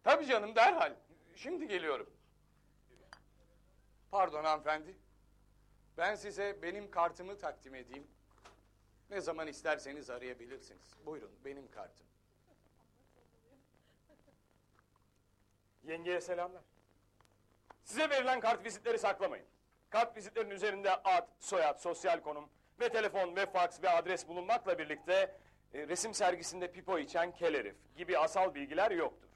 S: Tabii canım derhal. Şimdi geliyorum. Pardon hanımefendi. Ben size benim kartımı takdim edeyim. Ne zaman isterseniz arayabilirsiniz. Buyurun benim kartım.
G: Yengeye selamlar. Size verilen kart vizitleri saklamayın. Kart vizitlerin üzerinde ad, soyad, sosyal konum ve telefon ve faks ve adres bulunmakla birlikte e, resim sergisinde pipo içen kel herif gibi asal bilgiler yoktur.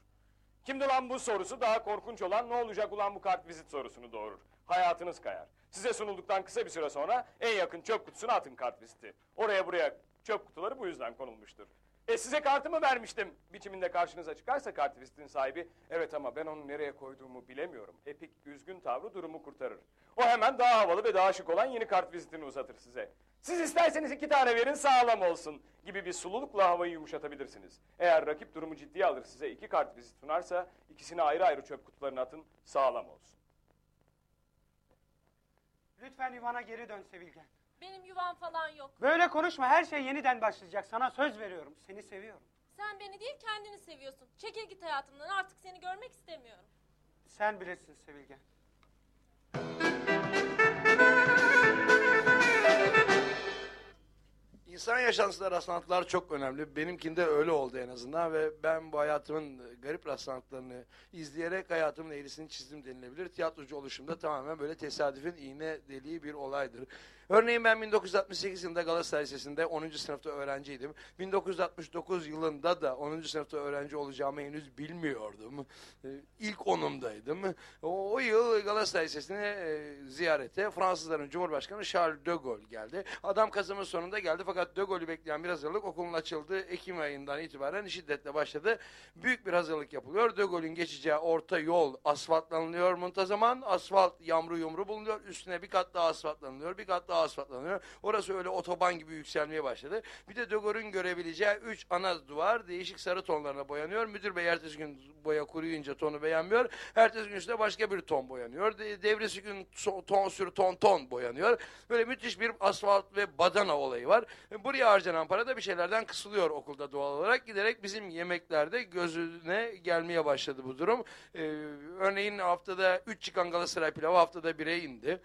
G: Kimdi lan bu sorusu daha korkunç olan ne olacak ulan bu kart vizit sorusunu doğurur. Hayatınız kayar. Size sunulduktan kısa bir süre sonra en yakın çöp kutusuna atın kart viziti. Oraya buraya çöp kutuları bu yüzden konulmuştur. E size kartımı vermiştim. Biçiminde karşınıza çıkarsa kart vizitin sahibi, evet ama ben onu nereye koyduğumu bilemiyorum. Epik üzgün tavrı durumu kurtarır. O hemen daha havalı ve daha şık olan yeni kart vizitini uzatır size. Siz isterseniz iki tane verin sağlam olsun gibi bir sululukla havayı yumuşatabilirsiniz. Eğer rakip durumu ciddiye alır size iki kart vizit sunarsa ikisini ayrı ayrı çöp kutularına atın sağlam olsun.
P: Lütfen yuvana geri dön Sevilgen.
K: Benim yuvam falan yok.
P: Böyle konuşma her şey yeniden başlayacak. Sana söz veriyorum. Seni seviyorum.
K: Sen beni değil kendini seviyorsun. Çekil git hayatımdan artık seni görmek istemiyorum.
P: Sen bilirsin Sevilgen.
F: İnsan yaşantısında rastlantılar çok önemli. Benimkinde öyle oldu en azından ve ben bu hayatımın garip rastlantılarını izleyerek hayatımın eğrisini çizdim denilebilir. Tiyatrocu oluşumda tamamen böyle tesadüfün iğne deliği bir olaydır. Örneğin ben 1968 yılında Galatasaray Lisesi'nde 10. sınıfta öğrenciydim. 1969 yılında da 10. sınıfta öğrenci olacağımı henüz bilmiyordum. Ee, İlk onumdaydım. O, yıl Galatasaray Lisesi'ne ziyarete Fransızların Cumhurbaşkanı Charles de Gaulle geldi. Adam Kasım'ın sonunda geldi fakat de Gaulle'ü bekleyen bir hazırlık okulun açıldığı Ekim ayından itibaren şiddetle başladı. Büyük bir hazırlık yapılıyor. De Gaulle'ün geçeceği orta yol asfaltlanıyor muntazaman. Asfalt yamru yumru bulunuyor. Üstüne bir kat daha asfaltlanıyor. Bir kat daha asfaltlanıyor. Orası öyle otoban gibi yükselmeye başladı. Bir de Gaulle'ün görebileceği üç ana duvar değişik sarı tonlarına boyanıyor. Müdür bey ertesi gün boya kuruyunca tonu beğenmiyor. Ertesi gün işte başka bir ton boyanıyor. De- Devresi gün ton sür ton ton boyanıyor. Böyle müthiş bir asfalt ve badana olayı var. E, Buraya harcanan para da bir şeylerden kısılıyor okulda doğal olarak. Giderek bizim yemeklerde gözüne gelmeye başladı bu durum. Ee, örneğin haftada 3 çıkan Galatasaray pilavı haftada 1'e indi.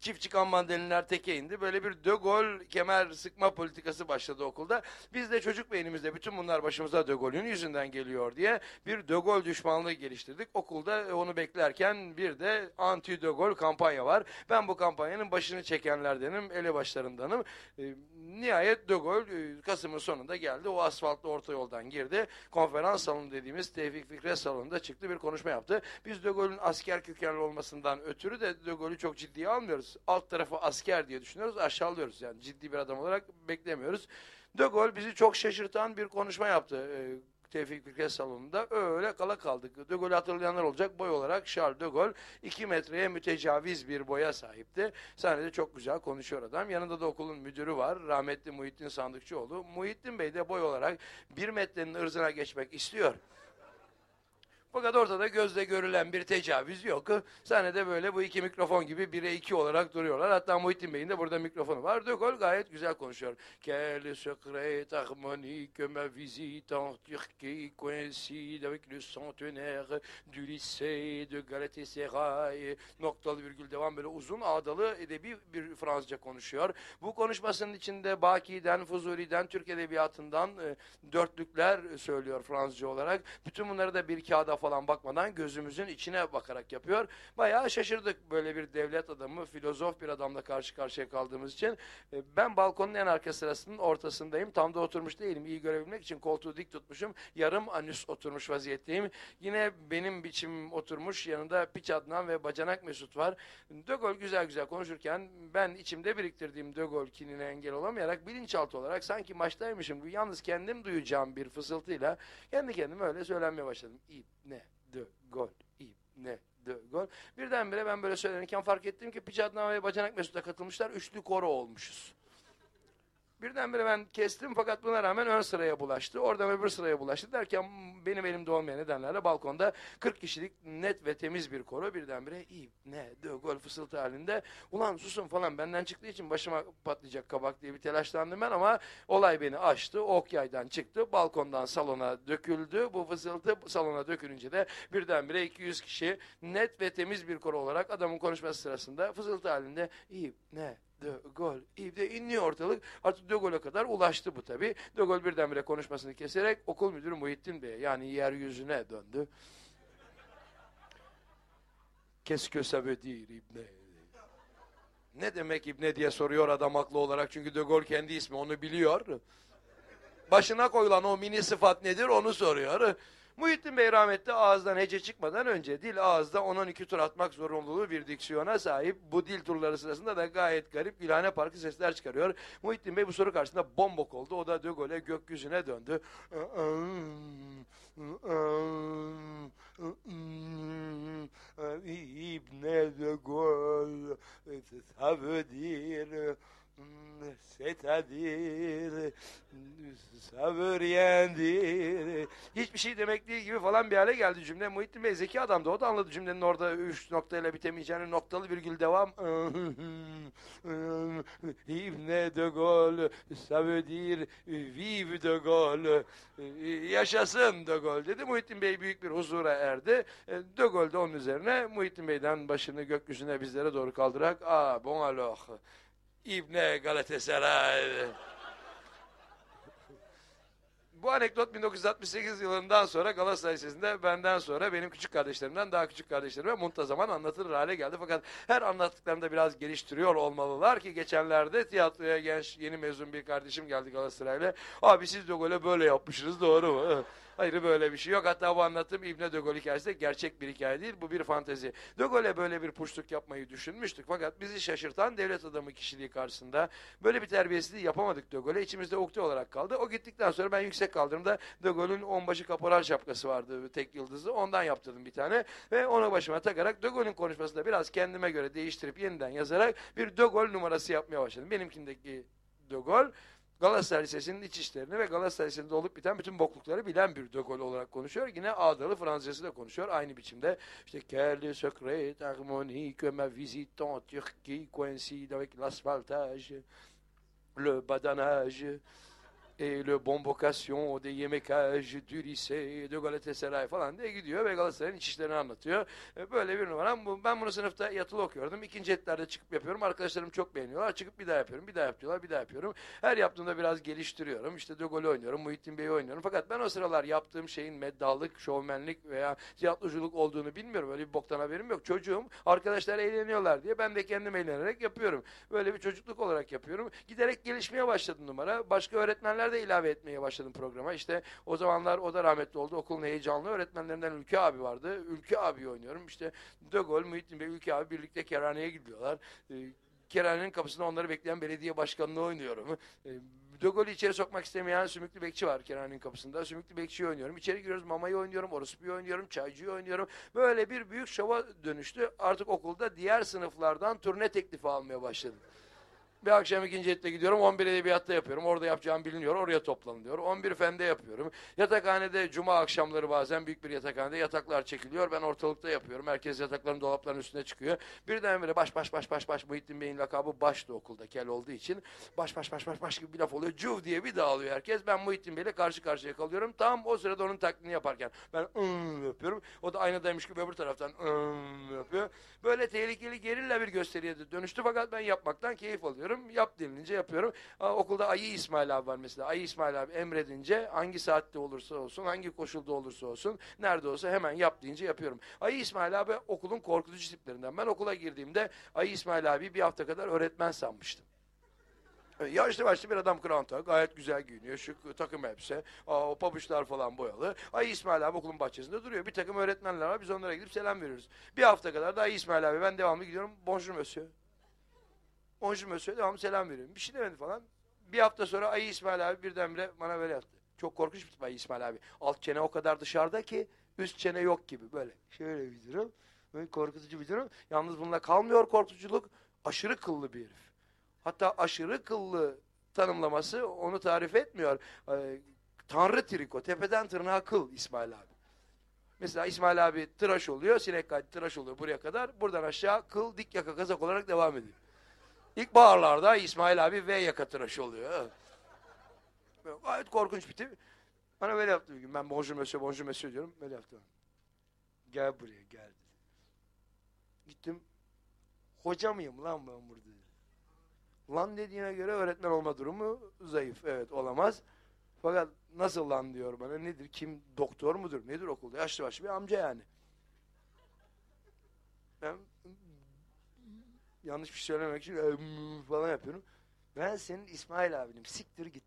F: Çift çıkan mandalinler teke indi. Böyle bir de Gaulle kemer sıkma politikası başladı okulda. Biz de çocuk beynimizde bütün bunlar başımıza de Gaulle'ün yüzünden geliyor diye bir de Gaulle düşmanlığı geliştirdik. Okulda onu beklerken bir de anti de Gaulle kampanya var. Ben bu kampanyanın başını çekenlerdenim, elebaşlarındanım. Ee, nihayet de Gaulle e, Kasım'ın sonunda geldi. O asfaltlı orta yoldan girdi. Konferans salonu dediğimiz Tevfik Fikret salonunda çıktı bir konuşma yaptı. Biz de Gaulle'ün asker kökenli olmasından ötürü de de Gaulle'ü çok ciddiye almıyoruz. Alt tarafı asker diye düşünüyoruz. Aşağılıyoruz yani ciddi bir adam olarak beklemiyoruz. De Gaulle bizi çok şaşırtan bir konuşma yaptı. Ee, Tevfik Fikret Salonu'nda öyle kala kaldık. De Gaulle'ü hatırlayanlar olacak. Boy olarak Charles de Gaulle 2 metreye mütecaviz bir boya sahipti. Sahnede çok güzel konuşuyor adam. Yanında da okulun müdürü var. Rahmetli Muhittin Sandıkçıoğlu. Muhittin Bey de boy olarak 1 metrenin ırzına geçmek istiyor. Fakat ortada gözle görülen bir tecavüz yok. Sahnede böyle bu iki mikrofon gibi bire iki olarak duruyorlar. Hatta Muhittin Bey'in de burada mikrofonu var. De gayet güzel konuşuyor. Quel secret harmonique ma visite en Turquie coïncide avec le centenaire du lycée de Galatasaray. Noktalı virgül devam böyle uzun ağdalı edebi bir Fransızca konuşuyor. Bu konuşmasının içinde Baki'den, Fuzuli'den, Türk Edebiyatı'ndan e, dörtlükler söylüyor Fransızca olarak. Bütün bunları da bir kağıda falan bakmadan gözümüzün içine bakarak yapıyor. Bayağı şaşırdık böyle bir devlet adamı, filozof bir adamla karşı karşıya kaldığımız için. E, Ben balkonun en arka sırasının ortasındayım. Tam da oturmuş değilim. İyi görebilmek için koltuğu dik tutmuşum. Yarım anüs oturmuş vaziyetteyim. Yine benim biçim oturmuş. Yanında Piç Adnan ve Bacanak Mesut var. De Gaulle güzel güzel konuşurken ben içimde biriktirdiğim De Gaulle kinine engel olamayarak bilinçaltı olarak sanki maçtaymışım gibi yalnız kendim duyacağım bir fısıltıyla kendi kendime öyle söylenmeye başladım. İp ne de Gaulle, ip ne de Gaulle. Birdenbire ben böyle söylenirken fark ettim ki Piç Adnan ve Bacanak Mesut'a katılmışlar. Üçlü koro olmuşuz. Birdenbire ben kestim fakat buna rağmen ön sıraya bulaştı. Oradan öbür sıraya bulaştı derken benim elimde olmayan nedenlerle balkonda 40 kişilik net ve temiz bir koro birdenbire iyi ne de gol fısıltı halinde. Ulan susun falan benden çıktığı için başıma patlayacak kabak diye bir telaşlandım ben ama olay beni aştı. Ok yaydan çıktı. Balkondan salona döküldü. Bu fısıltı salona dökülünce de birdenbire 200 kişi net ve temiz bir koro olarak adamın konuşması sırasında fısıltı halinde iyi ne de gol. İyi de inliyor ortalık. Artık de gole kadar ulaştı bu tabi. De gol birdenbire konuşmasını keserek okul müdürü Muhittin Bey yani yeryüzüne döndü. Qu'est-ce que İbne? Ne demek İbne diye soruyor adam haklı olarak çünkü De Gaulle kendi ismi onu biliyor. Başına koyulan o mini sıfat nedir onu soruyor. Muhittin Bey rahmetli ağızdan hece çıkmadan önce dil ağızda 10-12 tur atmak zorunluluğu bir diksiyona sahip. Bu dil turları sırasında da gayet garip Gülhane Parkı sesler çıkarıyor. Muhittin Bey bu soru karşısında bombok oldu. O da De Gaulle'e gökyüzüne döndü. İbne De Gaulle, ça veut rien dire. Hiçbir şey demek değil gibi falan bir hale geldi cümle. Muhittin Bey zeki adamdı. O da anladı cümlenin orada üç noktayla bitemeyeceğini. Noktalı virgül devam. İbne de veut dire vive de Gaulle. Yaşasın de Gaulle dedi. Muhittin Bey büyük bir huzura erdi. De Gaulle de onun üzerine Muhittin Bey'den başını gökyüzüne bizlere doğru kaldırarak ah bon alors İbne Galatasaray. Bu anekdot 1968 yılından sonra Galatasaray Lisesi'nde benden sonra benim küçük kardeşlerimden daha küçük kardeşlerime muntazaman anlatılır hale geldi. Fakat her anlattıklarında biraz geliştiriyor olmalılar ki geçenlerde tiyatroya genç yeni mezun bir kardeşim geldi Galatasaray'la. Abi siz de gole böyle yapmışsınız doğru mu? Hayır böyle bir şey yok. Hatta bu anlattığım İbne De Gaulle hikayesi de gerçek bir hikaye değil. Bu bir fantezi. De Gaulle'e böyle bir puşluk yapmayı düşünmüştük. Fakat bizi şaşırtan devlet adamı kişiliği karşısında böyle bir terbiyesizliği yapamadık De Gaulle'e. İçimizde ukde olarak kaldı. O gittikten sonra ben yüksek kaldırımda De Gaulle'ün onbaşı kaporal şapkası vardı. Tek yıldızlı. Ondan yaptırdım bir tane. Ve onu başıma takarak De Gaulle'ün konuşmasında biraz kendime göre değiştirip yeniden yazarak bir De Gaulle numarası yapmaya başladım. Benimkindeki De Gaulle Galatasaray Lisesi'nin iç işlerini ve Galatasaray Lisesi'nde olup biten bütün boklukları bilen bir Gaulle olarak konuşuyor. Yine ağdalı Fransızcası da konuşuyor aynı biçimde. İşte quelle secret harmonie que ma visite en Turquie coïncide avec l'asphaltage, le badanage, et le bombocation des yemekage du lycée de Galatasaray falan diye gidiyor ve Galatasaray'ın iç işlerini anlatıyor. E, Böyle bir numaram. Bu- Ben bunu sınıfta yatılı okuyordum. İkinci etlerde çıkıp yapıyorum. Arkadaşlarım çok beğeniyorlar. Çıkıp bir daha yapıyorum. Bir daha yapıyorlar. Bir daha yapıyorum. Her yaptığımda biraz geliştiriyorum. İşte De Gaulle oynuyorum. Muhittin Bey'i oynuyorum. Fakat ben o sıralar yaptığım şeyin meddallık, şovmenlik veya tiyatroculuk olduğunu bilmiyorum. Öyle bir boktan haberim yok. Çocuğum, arkadaşlar eğleniyorlar diye ben de kendim eğlenerek yapıyorum. Böyle bir çocukluk olarak yapıyorum. Giderek gelişmeye başladı numara. Başka öğretmenler de ilave etmeye başladım programa. İşte o zamanlar o da rahmetli oldu. Okulun heyecanlı öğretmenlerinden Ülke abi vardı. Ülke abi oynuyorum. İşte De Gaulle, Muhittin Bey, Ülke abi birlikte kerhaneye gidiyorlar. Ee, kerhanenin kapısında onları bekleyen belediye başkanlığı oynuyorum. Ee, De Gaulle'ü içeri sokmak istemeyen Sümüklü Bekçi var kerhanenin kapısında. Sümüklü Bekçi'yi oynuyorum. İçeri giriyoruz Mama'yı oynuyorum, Orospu'yu oynuyorum, Çaycı'yı oynuyorum. Böyle bir büyük şova dönüştü. Artık okulda diğer sınıflardan turne teklifi almaya başladım. Bir akşam ikinci ette gidiyorum. 11 edebiyatta yapıyorum. Orada yapacağım biliniyor. Oraya toplanın diyor. 11 fende yapıyorum. Yatakhanede cuma akşamları bazen büyük bir yatakhanede yataklar çekiliyor. Ben ortalıkta yapıyorum. Herkes yatakların dolapların üstüne çıkıyor. Birdenbire baş baş baş baş baş Muhittin Bey'in lakabı baştı okulda kel olduğu için. Baş baş baş baş baş gibi bir laf oluyor. Cuv diye bir dağılıyor herkes. Ben Muhittin Bey'le karşı karşıya kalıyorum. Tam o sırada onun taklidini yaparken ben ım yapıyorum. O da aynadaymış gibi öbür taraftan ım yapıyor. Böyle tehlikeli gerilla bir gösteriye dönüştü fakat ben yapmaktan keyif alıyorum. Yap denilince yapıyorum. Aa, okulda Ayı İsmail abi var mesela. Ayı İsmail abi emredince hangi saatte olursa olsun, hangi koşulda olursa olsun, nerede olsa hemen yap deyince yapıyorum. Ayı İsmail abi okulun korkutucu tiplerinden. Ben okula girdiğimde Ayı İsmail abi bir hafta kadar öğretmen sanmıştım. E, Yaşlı başlı bir adam kranta, gayet güzel giyiniyor, şık takım elbise, o pabuçlar falan boyalı. Ay İsmail abi okulun bahçesinde duruyor. Bir takım öğretmenler var, biz onlara gidip selam veriyoruz. Bir hafta kadar da Ay İsmail abi ben devamlı gidiyorum, bonjour monsieur. Bonjour monsieur, devamlı selam veriyorum. Bir şey demedi falan. Bir hafta sonra Ay İsmail abi birdenbire bana böyle yaptı. Çok korkunç bir tip Ay İsmail abi. Alt çene o kadar dışarıda ki üst çene yok gibi böyle. Şöyle bir durum. Böyle korkutucu bir durum. Yalnız bununla kalmıyor korkutuculuk. Aşırı kıllı bir herif. Hatta aşırı kıllı tanımlaması onu tarif etmiyor. Ee, Tanrı triko, tepeden tırnağa kıl İsmail abi. Mesela İsmail abi tıraş oluyor, sinek tıraş oluyor buraya kadar. Buradan aşağı kıl dik yaka kazak olarak devam ediyor. İlkbaharlarda İsmail abi V yaka tıraşı oluyor. Gayet korkunç bir tip. Bana böyle yaptı bir gün. Ben bonjour monsieur, bonjour monsieur diyorum. Böyle yaptı. Gel buraya gel. Gittim. Hoca mıyım lan ben burada? Lan dediğine göre öğretmen olma durumu zayıf. Evet olamaz. Fakat nasıl lan diyor bana. Nedir? Kim? Doktor mudur? Nedir okulda? Yaşlı başlı bir amca yani. Ben yanlış bir şey söylemek için falan yapıyorum. Ben senin İsmail abinim. Siktir git.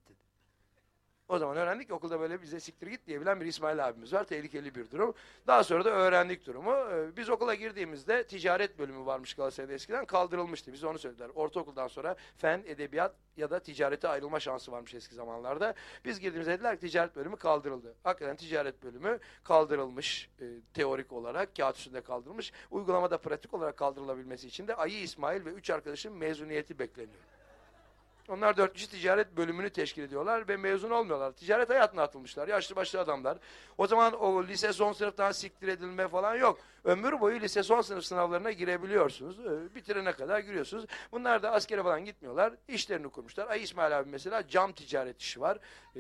F: O zaman öğrendik ki okulda böyle bize siktir git diyebilen bir İsmail abimiz var. Tehlikeli bir durum. Daha sonra da öğrendik durumu. Ee, Biz okula girdiğimizde ticaret bölümü varmış Galatasaray'da eskiden kaldırılmıştı. Bize onu söylediler. Ortaokuldan sonra fen, edebiyat ya da ticarete ayrılma şansı varmış eski zamanlarda. Biz girdiğimizde dediler ki ticaret bölümü kaldırıldı. Hakikaten ticaret bölümü kaldırılmış e, teorik olarak kağıt üstünde kaldırılmış. Uygulamada pratik olarak kaldırılabilmesi için de Ayı İsmail ve üç arkadaşın mezuniyeti bekleniyor. Onlar dört ticaret bölümünü teşkil ediyorlar ve mezun olmuyorlar. Ticaret hayatına atılmışlar. Yaşlı başlı adamlar. O zaman o lise son sınıftan siktir edilme falan yok. Ömür boyu lise son sınıf sınavlarına girebiliyorsunuz. Ee, Bitirene kadar giriyorsunuz. Bunlar da askere falan gitmiyorlar. İşlerini kurmuşlar. Ay İsmail abi mesela cam ticaret işi var. Ee,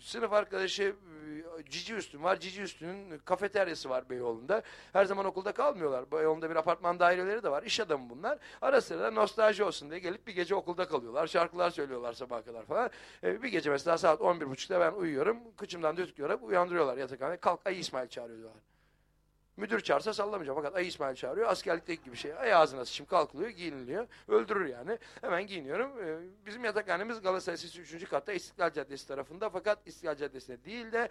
F: sınıf arkadaşı e, Cici Üstün var. Cici Üstün'ün kafeteryası var Beyoğlu'nda. Her zaman okulda kalmıyorlar. Beyoğlu'nda bir apartman daireleri de var. İş adamı bunlar. Ara sıra da nostalji olsun diye gelip bir gece okulda kalıyorlar. Şarkılar söylüyorlar sabaha kadar falan. Ee, bir gece mesela saat 11.30'da ben uyuyorum. Kıçımdan döküyorum. Uyandırıyorlar yatakhaneye. Kalk Ay İsmail çağırıyor diyorlar. Müdür çağırsa sallamayacağım fakat Ay İsmail çağırıyor. Askerlikteki gibi şey. Ay ağzına sıçım kalkılıyor, giyiniliyor. Öldürür yani. Hemen giyiniyorum. Ee, bizim yatakhanemiz Galatasaray Lisesi 3. katta İstiklal Caddesi tarafında fakat İstiklal Caddesi'ne değil de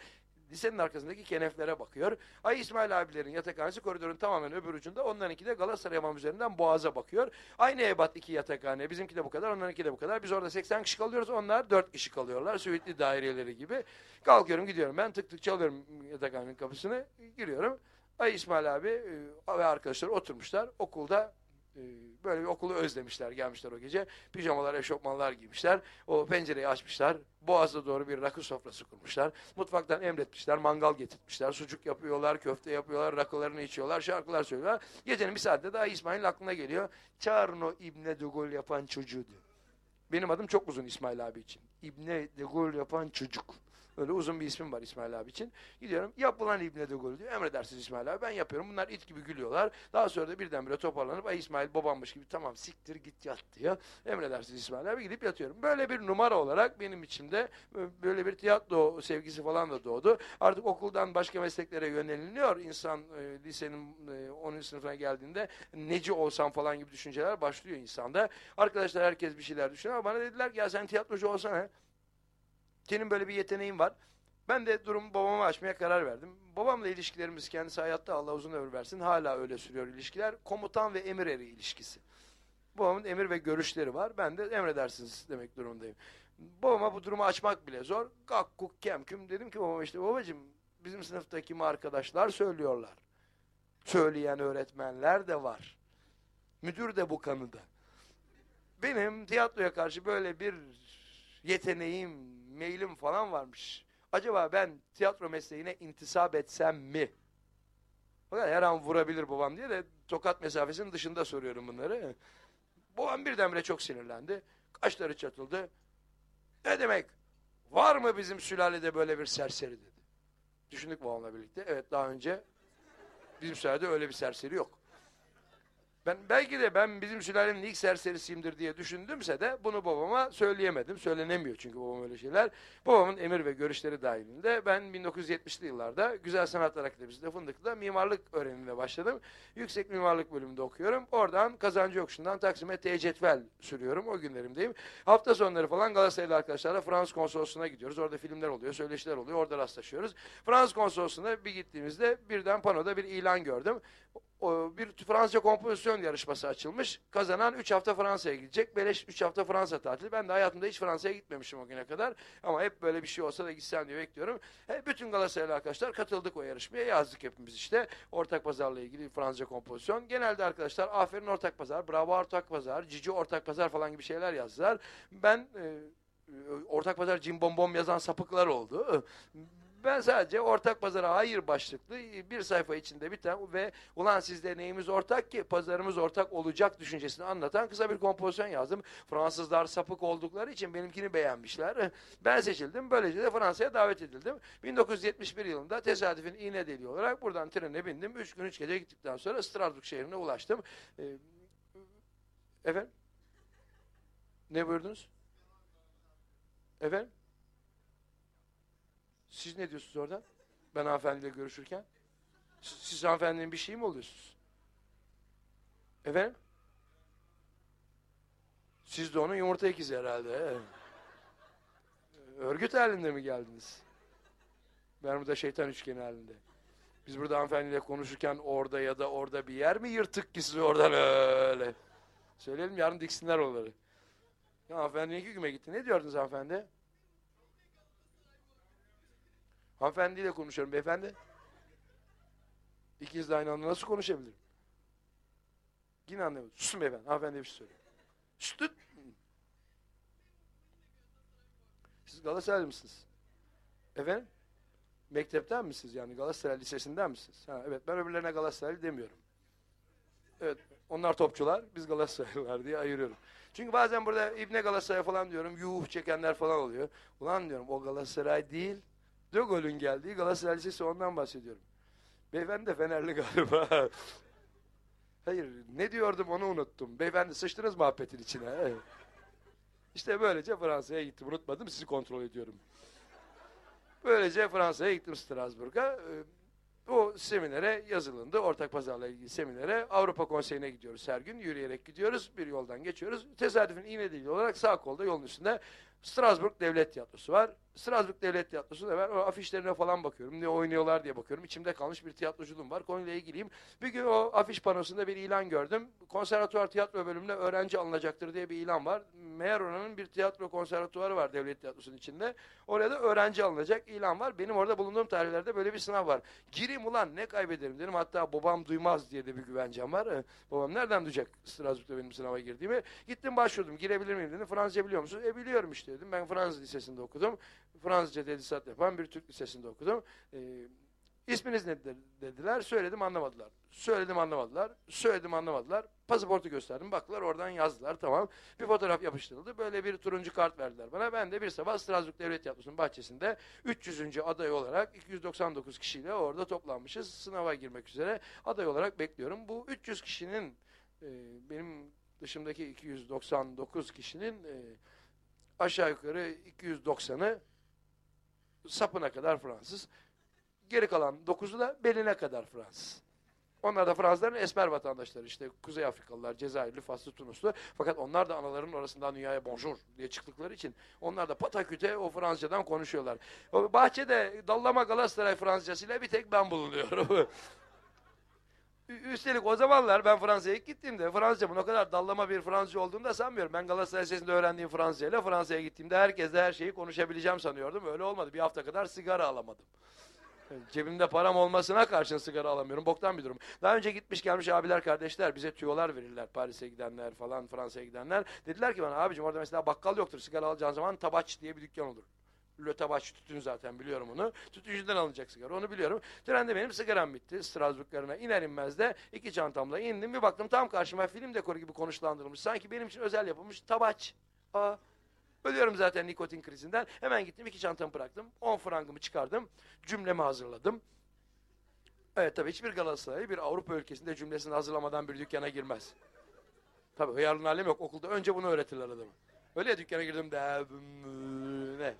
F: lisenin arkasındaki keneflere bakıyor. Ay İsmail abilerin yatakhanesi koridorun tamamen öbür ucunda. Onlarınki de Galatasaray Hamam üzerinden Boğaz'a bakıyor. Aynı ebat iki yatakhane. Bizimki de bu kadar, onlarınki de bu kadar. Biz orada 80 kişi kalıyoruz. Onlar 4 kişi kalıyorlar. Süitli daireleri gibi. Kalkıyorum gidiyorum. Ben tık tık çalıyorum yatakhanenin kapısını. Giriyorum. Ay İsmail abi e, ve arkadaşlar oturmuşlar. Okulda e, böyle bir okulu özlemişler. Gelmişler o gece. Pijamalar, eşofmanlar giymişler. O pencereyi açmışlar. Boğaz'a doğru bir rakı sofrası kurmuşlar. Mutfaktan emretmişler. Mangal getirtmişler. Sucuk yapıyorlar, köfte yapıyorlar, rakılarını içiyorlar, şarkılar söylüyorlar. Gecenin bir saatte daha İsmail'in aklına geliyor. Çağırın o İbne de gol yapan çocuğu diyor. Benim adım çok uzun İsmail abi için. İbne de gol yapan çocuk. Öyle uzun bir ismim var İsmail abi için. Gidiyorum yap ulan İbne de gol diyor. Emredersiniz İsmail abi ben yapıyorum. Bunlar it gibi gülüyorlar. Daha sonra da birdenbire toparlanıp ay İsmail babammış gibi tamam siktir git yat diyor. Emredersiniz İsmail abi gidip yatıyorum. Böyle bir numara olarak benim içimde böyle bir tiyatro sevgisi falan da doğdu. Artık okuldan başka mesleklere yöneliniyor. İnsan e, lisenin e, 10. sınıfına geldiğinde neci olsam falan gibi düşünceler başlıyor insanda. Arkadaşlar herkes bir şeyler düşünüyor ama bana dediler ki ya sen tiyatrocu olsana. Senin böyle bir yeteneğin var. Ben de durumu babama açmaya karar verdim. Babamla ilişkilerimiz kendisi hayatta Allah uzun ömür versin. Hala öyle sürüyor ilişkiler. Komutan ve emir eri ilişkisi. Babamın emir ve görüşleri var. Ben de emredersiniz demek durumundayım. Babama bu durumu açmak bile zor. Kakkuk kemküm dedim ki babama işte babacığım bizim sınıftaki arkadaşlar söylüyorlar. Söyleyen öğretmenler de var. Müdür de bu kanıda. Benim tiyatroya karşı böyle bir yeteneğim, meylim falan varmış. Acaba ben tiyatro mesleğine intisap etsem mi? Her an vurabilir babam diye de tokat mesafesinin dışında soruyorum bunları. Babam birdenbire çok sinirlendi. Kaşları çatıldı. Ne demek? Var mı bizim sülalede böyle bir serseri dedi. Düşündük babamla birlikte. Evet daha önce bizim sülalede öyle bir serseri yok. Ben belki de ben bizim sülalenin ilk serserisiyimdir diye düşündümse de bunu babama söyleyemedim. Söylenemiyor çünkü babam öyle şeyler. Babamın emir ve görüşleri dahilinde ben 1970'li yıllarda Güzel Sanatlar Akademisi'nde Fındıklı'da mimarlık öğrenimine başladım. Yüksek mimarlık bölümünde okuyorum. Oradan Kazancı Yokuşu'ndan Taksim'e T-Cetvel sürüyorum. O günlerimdeyim. Hafta sonları falan Galatasaraylı arkadaşlarla Fransız konsolosluğuna gidiyoruz. Orada filmler oluyor, söyleşiler oluyor. Orada rastlaşıyoruz. Fransız konsolosluğuna bir gittiğimizde birden panoda bir ilan gördüm bir Fransızca kompozisyon yarışması açılmış. Kazanan 3 hafta Fransa'ya gidecek. Beleş 3 hafta Fransa tatili. Ben de hayatımda hiç Fransa'ya gitmemişim o güne kadar. Ama hep böyle bir şey olsa da gitsem diye bekliyorum. He, bütün Galatasaraylı arkadaşlar katıldık o yarışmaya. Yazdık hepimiz işte. Ortak pazarla ilgili Fransızca kompozisyon. Genelde arkadaşlar aferin ortak pazar, bravo ortak pazar, cici ortak pazar falan gibi şeyler yazdılar. Ben e, ortak pazar cimbombom yazan sapıklar oldu. Ben sadece ortak pazara hayır başlıklı bir sayfa içinde biten ve ulan sizde neyimiz ortak ki pazarımız ortak olacak düşüncesini anlatan kısa bir kompozisyon yazdım. Fransızlar sapık oldukları için benimkini beğenmişler. Ben seçildim. Böylece de Fransa'ya davet edildim. 1971 yılında tesadüfün iğne deliği olarak buradan trene bindim. Üç gün üç gece gittikten sonra Strasbourg şehrine ulaştım. Ee, efendim? Ne buyurdunuz? Efendim? Siz ne diyorsunuz oradan? Ben hanımefendiyle görüşürken. Siz, siz hanımefendinin bir şeyi mi oluyorsunuz? Efendim? Siz de onun yumurta ikizi herhalde. he? Örgüt halinde mi geldiniz? Ben burada şeytan üçgeni halinde. Biz burada hanımefendiyle konuşurken orada ya da orada bir yer mi yırtık ki siz oradan öyle? Söyleyelim yarın diksinler onları. Ya hanımefendi iki güme gitti. Ne diyordunuz hanımefendi? Hanımefendiyle konuşuyorum beyefendi. İkiniz de aynı anda nasıl konuşabilirim? Yine anlamadım. Susun beyefendi. Hanımefendiye bir şey söyleyeyim. Sütüt. Siz Galatasaraylı mısınız? Efendim? Mektepten misiniz yani? Galatasaray Lisesi'nden misiniz? Ha, evet ben öbürlerine Galatasaraylı demiyorum. Evet onlar topçular biz Galatasaraylılar diye ayırıyorum. Çünkü bazen burada İbne Galatasaray falan diyorum yuh çekenler falan oluyor. Ulan diyorum o Galatasaray değil. De Gaulle'ün geldiği Galatasaray Lisesi ondan bahsediyorum. Beyefendi de Fenerli galiba. Hayır ne diyordum onu unuttum. Beyefendi sıçtınız muhabbetin içine. İşte böylece Fransa'ya gittim. Unutmadım sizi kontrol ediyorum. Böylece Fransa'ya gittim Strasbourg'a. Ee, O seminere yazılındı. Ortak pazarla ilgili seminere. Avrupa Konseyi'ne gidiyoruz her gün. Yürüyerek gidiyoruz. Bir yoldan geçiyoruz. Tesadüfün iğne deliği olarak sağ kolda yolun üstünde Strasbourg Devlet Tiyatrosu var. Strasbourg Devlet Tiyatrosu'nda ben o afişlerine falan bakıyorum. Ne oynuyorlar diye bakıyorum. İçimde kalmış bir tiyatroculuğum var. Konuyla ilgiliyim. Bir gün o afiş panosunda bir ilan gördüm. Konservatuvar tiyatro bölümüne öğrenci alınacaktır diye bir ilan var. Meğer oranın bir tiyatro konservatuvarı var devlet tiyatrosunun içinde. Oraya da öğrenci alınacak ilan var. Benim orada bulunduğum tarihlerde böyle bir sınav var. Gireyim ulan ne kaybederim dedim. Hatta babam duymaz diye de bir güvencem var. Ee, babam nereden duyacak Strasbourg'da benim sınava girdiğimi. Gittim başvurdum. Girebilir miyim dedim. Fransızca biliyor musun? E biliyorum işte dedim. Ben Fransız lisesinde okudum. Fransızca tedrisat yapan bir Türk lisesinde okudum. Ee, isminiz nedir dediler. Söyledim anlamadılar. Söyledim anlamadılar. Söyledim anlamadılar. Pasaportu gösterdim. Baktılar oradan yazdılar. Tamam. Bir fotoğraf yapıştırıldı. Böyle bir turuncu kart verdiler bana. Ben de bir sabah Strasbourg Devlet Tiyatrosu'nun bahçesinde 300. aday olarak 299 kişiyle orada toplanmışız. Sınava girmek üzere aday olarak bekliyorum. Bu 300 kişinin e, benim dışımdaki 299 kişinin e, aşağı yukarı 290'ı sapına kadar Fransız. Geri kalan 9'u da beline kadar Fransız. Onlar da Fransızların esmer vatandaşları işte Kuzey Afrikalılar, Cezayirli, Faslı, Tunuslu. Fakat onlar da anaların arasından dünyaya bonjour diye çıktıkları için onlar da pataküte o Fransızcadan konuşuyorlar. O bahçede dallama Galatasaray Fransızcasıyla bir tek ben bulunuyorum. Üstelik o zamanlar ben Fransa'ya ilk gittiğimde Fransızcamın o kadar dallama bir Fransızca olduğunu da sanmıyorum. Ben Galatasaray Lisesi'nde öğrendiğim Fransızcayla Fransa'ya gittiğimde herkesle her şeyi konuşabileceğim sanıyordum. Öyle olmadı. Bir hafta kadar sigara alamadım. Cebimde param olmasına karşın sigara alamıyorum. Boktan bir durum. Daha önce gitmiş gelmiş abiler kardeşler bize tüyolar verirler. Paris'e gidenler falan Fransa'ya gidenler. Dediler ki bana abicim orada mesela bakkal yoktur. Sigara alacağın zaman tabaç diye bir dükkan olur. Le tabaç tütün zaten biliyorum onu. Tütüncüden alınacak sigara onu biliyorum. Trende benim sigaram bitti. Strasbourg'larına iner inmez de iki çantamla indim. Bir baktım tam karşıma film dekoru gibi konuşlandırılmış. Sanki benim için özel yapılmış tabaç. Aa, Ölüyorum zaten nikotin krizinden. Hemen gittim iki çantamı bıraktım. 10 frangımı çıkardım. Cümlemi hazırladım. Evet tabii hiçbir Galatasaray bir Avrupa ülkesinde cümlesini hazırlamadan bir dükkana girmez. Tabii hıyarlığın alem yok. Okulda önce bunu öğretirler adamı. Öyle ya dükkana girdim de ne?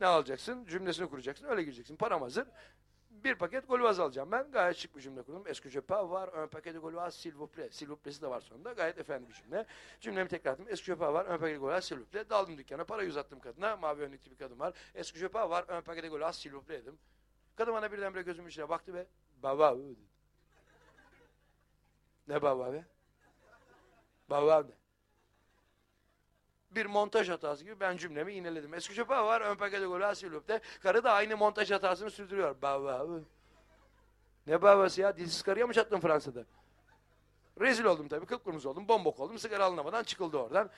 F: Ne alacaksın? Cümlesini kuracaksın. Öyle gireceksin. Param hazır. Bir paket golvaz alacağım ben. Gayet şık bir cümle kurdum. Est-ce que je peux avoir un de golvaz s'il vous de var sonunda. Gayet efendi bir cümle. Cümlemi tekrar ettim. Est-ce que je peux golvaz s'il? Daldım dükkana. Parayı uzattım kadına. Mavi önlüklü bir kadın var. Est-ce que je peux avoir golvaz s'il dedim. Kadın bana birdenbire gözümün içine baktı ve baba dedi. Ne baba be? Baba ne? Bir montaj hatası gibi ben cümlemi ineledim. Eski var ön pakete golü asilüpte. Karı da aynı montaj hatasını sürdürüyor. Baba. Ne babası ya? Dilsiz karıya mı çattın Fransa'da? Rezil oldum tabii. Kıpkırmızı oldum. Bombok oldum. Sigara alınamadan çıkıldı oradan.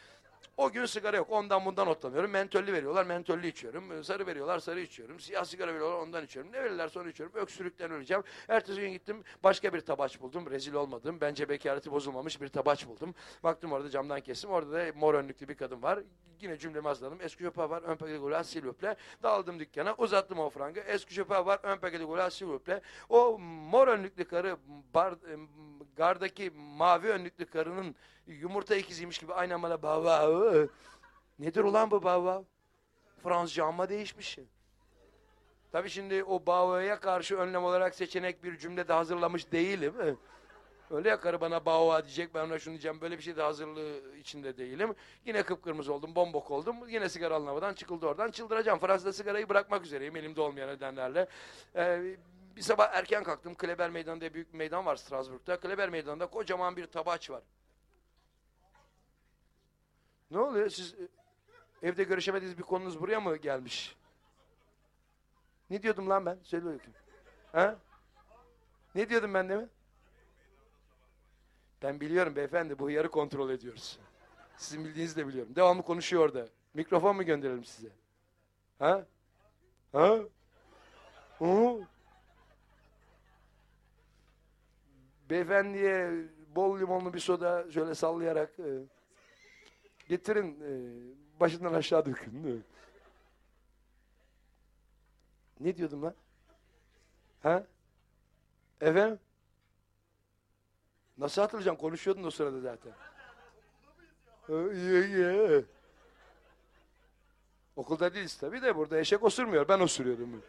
F: O gün sigara yok. Ondan bundan otlanıyorum. Mentollü veriyorlar. Mentollü içiyorum. Sarı veriyorlar. Sarı içiyorum. Siyah sigara veriyorlar. Ondan içiyorum. Ne verirlerse onu içiyorum. Öksürükten öleceğim. Ertesi gün gittim. Başka bir tabaç buldum. Rezil olmadım. Bence bekareti bozulmamış bir tabaç buldum. Baktım orada camdan kestim. Orada da mor önlüklü bir kadın var. Yine cümlemi hazırladım. Eski çöpa var. Ön paketi gola silvöple. Daldım dükkana. Uzattım o frangı. Eski çöpa var. Ön paketi gola silvöple. O mor önlüklü karı bar, gardaki mavi önlüklü karının yumurta ikiziymiş gibi aynen bana bava. Nedir ulan bu bava? Fransızca amma değişmiş. Tabii şimdi o bavaya karşı önlem olarak seçenek bir cümle de hazırlamış değilim. Öyle ya karı bana bava diyecek ben ona şunu diyeceğim böyle bir şey de hazırlığı içinde değilim. Yine kıpkırmızı oldum bombok oldum. Yine sigara anlamadan çıkıldı oradan çıldıracağım. Fransa'da sigarayı bırakmak üzereyim elimde olmayan nedenlerle. Ee, bir sabah erken kalktım. Kleber Meydanı diye büyük bir meydan var Strasbourg'da. Kleber Meydanı'nda kocaman bir tabaç var. Ne oluyor? Siz e, evde görüşemediğiniz bir konunuz buraya mı gelmiş? Ne diyordum lan ben? Söyle bakayım. Ha? Ne diyordum ben demin? Ben biliyorum beyefendi bu hıyarı kontrol ediyoruz. Sizin bildiğinizi de biliyorum. Devamlı konuşuyor orada. Mikrofon mu gönderelim size? Ha? Ha? Hı? Beyefendiye bol limonlu bir soda şöyle sallayarak e, getirin e, başından aşağı dökün. Ne diyordum lan? Ha? Efendim? Nasıl hatırlayacağım? Konuşuyordun o sırada zaten. Okulda değiliz tabii de burada eşek osurmuyor. Ben osuruyordum.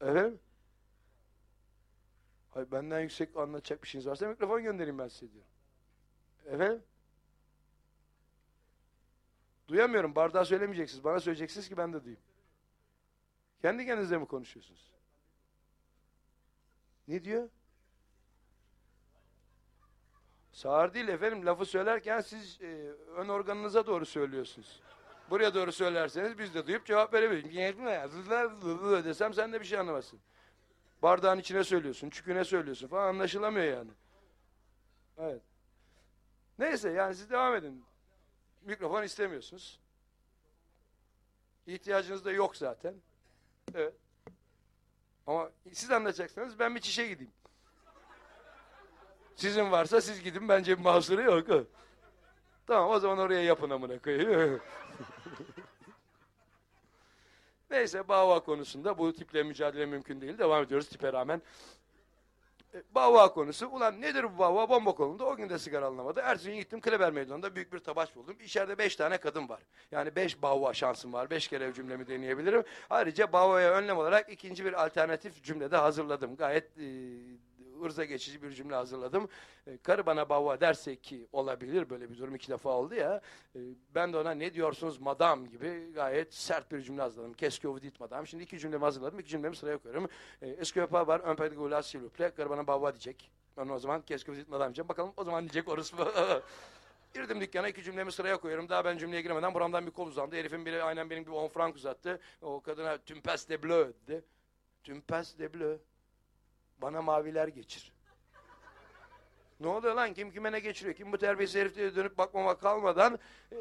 F: Efendim? Hayır, benden yüksek anlatacak bir şeyiniz varsa mikrofon göndereyim ben size diyor. Efendim? Duyamıyorum. Bardağa söylemeyeceksiniz. Bana söyleyeceksiniz ki ben de duyayım. Kendi kendinize mi konuşuyorsunuz? Ne diyor? Sağır değil efendim. Lafı söylerken siz e, ön organınıza doğru söylüyorsunuz. Buraya doğru söylerseniz biz de duyup cevap verebiliriz. desem sen de bir şey anlamazsın. Bardağın içine söylüyorsun, çüküne söylüyorsun falan anlaşılamıyor yani. Evet. Neyse yani siz devam edin. Mikrofon istemiyorsunuz. İhtiyacınız da yok zaten. Evet. Ama siz anlatacaksınız ben bir çişe gideyim. Sizin varsa siz gidin bence bir mahsuru yok. Tamam o zaman oraya yapın amına. Neyse Bava konusunda bu tiple mücadele mümkün değil. Devam ediyoruz tipe rağmen. E, Bava konusu. Ulan nedir bu Bava? Bomba konumda. O gün de sigara alınamadı. Ertesi gittim Kleber Meydanı'nda büyük bir tabaç buldum. İçeride beş tane kadın var. Yani beş Bava şansım var. Beş kere cümlemi deneyebilirim. Ayrıca Bava'ya önlem olarak ikinci bir alternatif cümle de hazırladım. Gayet e, ırza geçici bir cümle hazırladım. E, karı bana bava derse ki olabilir böyle bir durum iki defa oldu ya. E, ben de ona ne diyorsunuz madam gibi gayet sert bir cümle hazırladım. Keski ovu dit madam. Şimdi iki cümlemi hazırladım. iki cümlemi sıraya koyuyorum. E, Eski öpa var. Ön payda gula silüple. Karı bana bava diyecek. Ben o zaman keski ovu dit madam diyeceğim. Bakalım o zaman diyecek orası mı? Girdim dükkana iki cümlemi sıraya koyuyorum. Daha ben cümleye giremeden buramdan bir kol uzandı. Herifin biri aynen benim gibi 10 frank uzattı. O kadına tümpes de bleu dedi. Tümpes de bleu. Bana maviler geçir. Ne oluyor lan? Kim kime ne geçiriyor? Kim bu terbiyesiz herif diye dönüp bakmamak kalmadan e,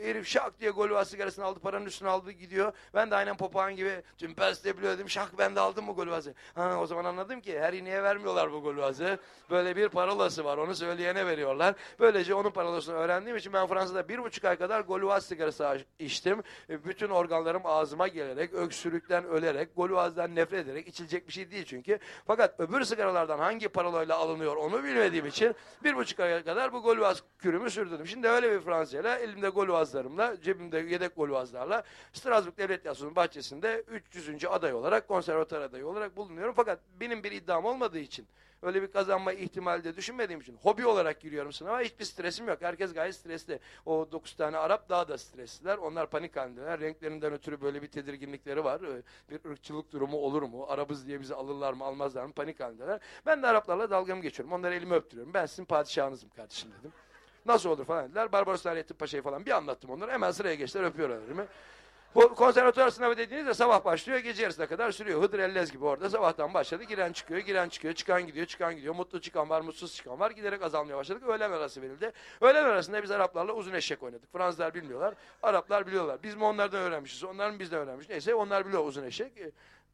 F: herif şak diye golüva sigarasını aldı, paranın üstüne aldı gidiyor. Ben de aynen papağan gibi tüm de biliyordum. Şak ben de aldım bu golüvazı. Ha o zaman anladım ki her ineğe vermiyorlar bu golüvazı. Böyle bir parolası var. Onu söyleyene veriyorlar. Böylece onun parolasını öğrendiğim için ben Fransa'da bir buçuk ay kadar golüvaz sigarası içtim. E, Bütün organlarım ağzıma gelerek, öksürükten ölerek, golüvazdan nefret ederek içilecek bir şey değil çünkü. Fakat öbür sigaralardan hangi parolayla alınıyor onu bilmediğim için bir buçuk aya kadar bu golüvaz kürümü sürdürdüm. Şimdi öyle bir Fransa'yla elimde golüvazlarımla, cebimde yedek golüvazlarla Strasbourg Devlet Tiyatrosu'nun bahçesinde 300. aday olarak, konservatuar adayı olarak bulunuyorum. Fakat benim bir iddiam olmadığı için, öyle bir kazanma ihtimali de düşünmediğim için hobi olarak giriyorum sınava. Hiçbir stresim yok. Herkes gayet stresli. O 9 tane Arap daha da stresliler. Onlar panik halindeler. Renklerinden ötürü böyle bir tedirginlikleri var. Ee, Bir ırkçılık durumu olur mu? Arabız diye bizi alırlar mı almazlar mı? Panik halindeler. Ben de Araplarla dalgamı geçiyorum. Onlara elimi öptürüyorum. Ben sizin padişahınızım kardeşim dedim. Nasıl olur falan dediler. Barbaros Hayrettin Paşa'yı falan bir anlattım onlara. Hemen sıraya geçtiler öpüyorlar elimi. Bu konservatuvar sınavı dediğinizde sabah başlıyor, gece yarısına kadar sürüyor. Hıdır Ellez gibi orada sabahtan başladı. Giren çıkıyor, giren çıkıyor, çıkan gidiyor, çıkan gidiyor. Mutlu çıkan var, mutsuz çıkan var. Giderek azalmaya başladık. Öğlen arası verildi. Öğlen arasında biz Araplarla uzun eşek oynadık. Fransızlar bilmiyorlar, Araplar biliyorlar. Biz mi onlardan öğrenmişiz, onlar mı bizden öğrenmiş. Neyse onlar biliyor uzun eşek.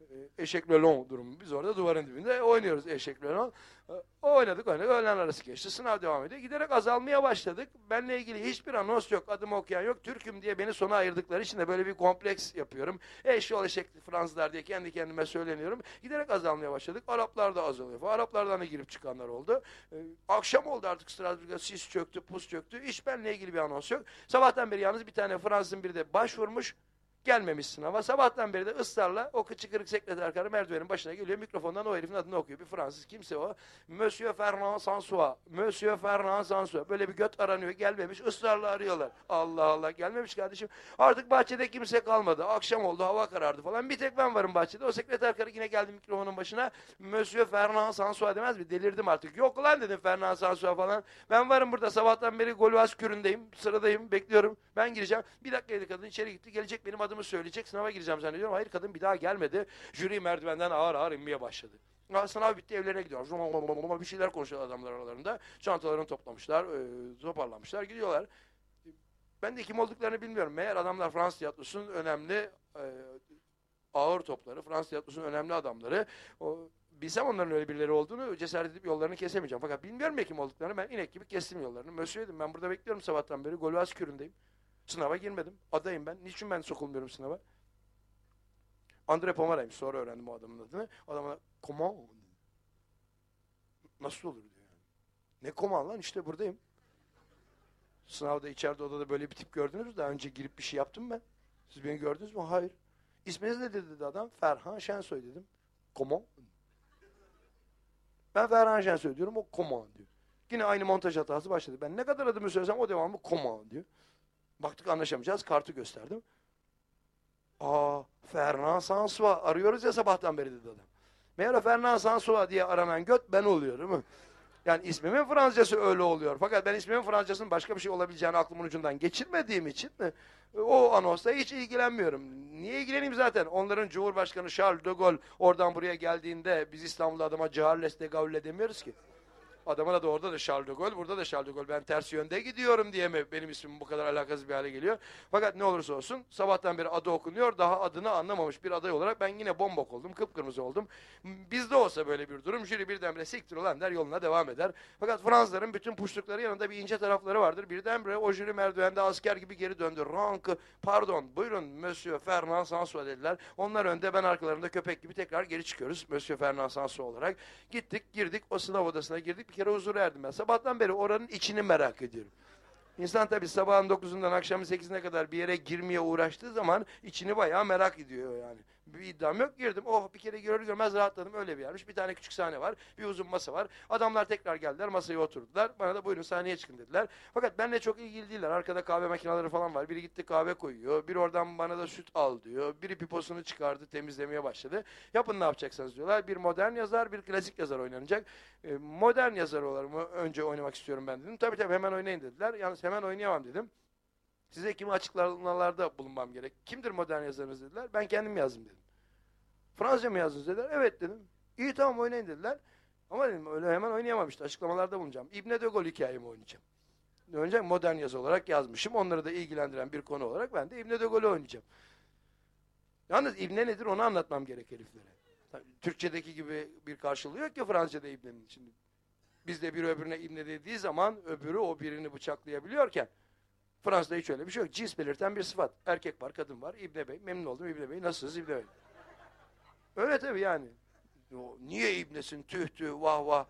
F: E, Eşek lelon durumu. Biz orada duvarın dibinde oynuyoruz eşek lelon. E, Oynadık oynadık. Öğlen arası geçti. Sınav devam ediyor. Giderek azalmaya başladık. Benle ilgili hiçbir anons yok. Adımı okuyan yok. Türk'üm diye beni sona ayırdıkları için de böyle bir kompleks yapıyorum. Eşyol eşek Fransızlar diye kendi kendime söyleniyorum. Giderek azalmaya başladık. Araplar da azalıyor. Araplardan da girip çıkanlar oldu. E, akşam oldu artık Strasbourg'da sis çöktü, pus çöktü. Hiç benle ilgili bir anons yok. Sabahtan beri yalnız bir tane Fransızın biri de başvurmuş. Gelmemiş sınava. Sabahtan beri de ısrarla o kıçı kırık sekreter karı merdivenin başına geliyor. Mikrofondan o herifin adını okuyor. Bir Fransız kimse o. Monsieur Fernand Sansois. Monsieur Fernand Sansois. Böyle bir göt aranıyor. Gelmemiş. Israrla arıyorlar. Allah Allah. Gelmemiş kardeşim. Artık bahçede kimse kalmadı. Akşam oldu. Hava karardı falan. Bir tek ben varım bahçede. O sekreter karı yine geldi mikrofonun başına. Monsieur Fernand Sansois demez mi? Delirdim artık. Yok lan dedim Fernand Sansois falan. Ben varım burada. Sabahtan beri Golvas küründeyim. Sıradayım. Bekliyorum. Ben gireceğim. Bir dakikaydı kadın içeri gitti. Gelecek benim adımı söyleyecek. Sınava gireceğim zannediyorum. Hayır kadın bir daha gelmedi. Jüri merdivenden ağır ağır inmeye başladı. Sınav bitti evlerine gidiyorlar. Bir şeyler konuşuyor adamlar aralarında. Çantalarını toplamışlar, e, toparlamışlar, gidiyorlar. Ben de kim olduklarını bilmiyorum. Meğer adamlar Fransız tiyatrosunun önemli e, ağır topları, Fransız tiyatrosunun önemli adamları. O, bilsem onların öyle birileri olduğunu cesaret edip yollarını kesemeyeceğim. Fakat bilmiyorum ya kim olduklarını ben inek gibi kestim yollarını. Mösyö dedim ben burada bekliyorum sabahtan beri. Golvas küründeyim. Sınava girmedim. Adayım ben. Niçin ben sokulmuyorum sınava? Andre Pomara'ymış. Sonra öğrendim o adamın adını. Adam bana Koman. Nasıl olur diyor yani. Ne Koman lan işte buradayım. Sınavda içeride odada böyle bir tip gördünüz mü? Daha önce girip bir şey yaptım ben. Siz beni gördünüz mü? Hayır. İsminiz ne dedi adam? Ferhan Şensoy dedim. Koman. Ben Ferhan Şensoy diyorum. O Koman diyor. Yine aynı montaj hatası başladı. Ben ne kadar adımı söylesem o devamlı Koman diyor. Baktık anlaşamayacağız. Kartı gösterdim. Aa, Fernand Sansois arıyoruz ya sabahtan beri dedi adam. Meğer o Fernand Sansois diye aranan göt ben oluyorum. Yani ismimin Fransızcası öyle oluyor. Fakat ben ismimin Fransızcasının başka bir şey olabileceğini aklımın ucundan geçirmediğim için o anonsla hiç ilgilenmiyorum. Niye ilgileneyim zaten? Onların Cumhurbaşkanı Charles de Gaulle oradan buraya geldiğinde biz İstanbul'da adama Charles de Gaulle demiyoruz ki. Adamın adı orada da Charles de Gaulle, burada da Charles de Gaulle. Ben ters yönde gidiyorum diye mi benim ismim bu kadar alakasız bir hale geliyor? Fakat ne olursa olsun sabahtan beri adı okunuyor. Daha adını anlamamış bir aday olarak ben yine bombok oldum, kıpkırmızı oldum. Bizde olsa böyle bir durum jüri birdenbire siktir ulan der yoluna devam eder. Fakat Fransızların bütün puşlukları yanında bir ince tarafları vardır. Birdenbire o jüri merdivende asker gibi geri döndü. Rank, pardon, buyurun Monsieur Fernand Sansois dediler. Onlar önde ben arkalarında köpek gibi tekrar geri çıkıyoruz. Monsieur Fernand Sansois olarak. Gittik, girdik, o sınav odasına girdik. Bir kere huzura erdim ben. Sabahtan beri oranın içini merak ediyorum. İnsan tabii sabahın 9'undan akşamın 8'ine kadar bir yere girmeye uğraştığı zaman içini bayağı merak ediyor yani. Bir iddiam yok girdim. Oh bir kere görür görmez rahatladım. Öyle bir yermiş. Bir tane küçük sahne var. Bir uzun masa var. Adamlar tekrar geldiler. Masaya oturdular. Bana da buyurun sahneye çıkın dediler. Fakat benimle çok ilgili değiller. Arkada kahve makineleri falan var. Biri gitti kahve koyuyor. Biri oradan bana da süt al diyor. Biri piposunu çıkardı temizlemeye başladı. Yapın ne yapacaksınız diyorlar. Bir modern yazar, bir klasik yazar oynanacak. E, modern yazar olarak önce oynamak istiyorum ben dedim. Tabii tabii hemen oynayın dediler. Yalnız hemen oynayamam dedim. Size kimi açıklamalarda bulunmam gerek. Kimdir modern yazarınız dediler. Ben kendim yazdım dedim. Fransızca mı yazdınız dediler. Evet dedim. İyi tamam oynayın dediler. Ama dedim öyle hemen oynayamam işte. Açıklamalarda bulunacağım. İbne de Gaulle hikayemi oynayacağım. Önce modern yazı olarak yazmışım. Onları da ilgilendiren bir konu olarak ben de İbne de Gaulle'ü oynayacağım. Yalnız İbne nedir onu anlatmam gerek heriflere. Türkçedeki gibi bir karşılığı yok ki Fransızca'da İbne'nin. Şimdi bizde bir öbürüne İbne dediği zaman öbürü o birini bıçaklayabiliyorken Fransa'da hiç öyle bir şey yok. Cins belirten bir sıfat. Erkek var, kadın var. İbne Bey, memnun oldum İbne Bey. Nasılsınız İbne Bey? Öyle tabii yani. Niye İbnesin, tüh tüh, vah vah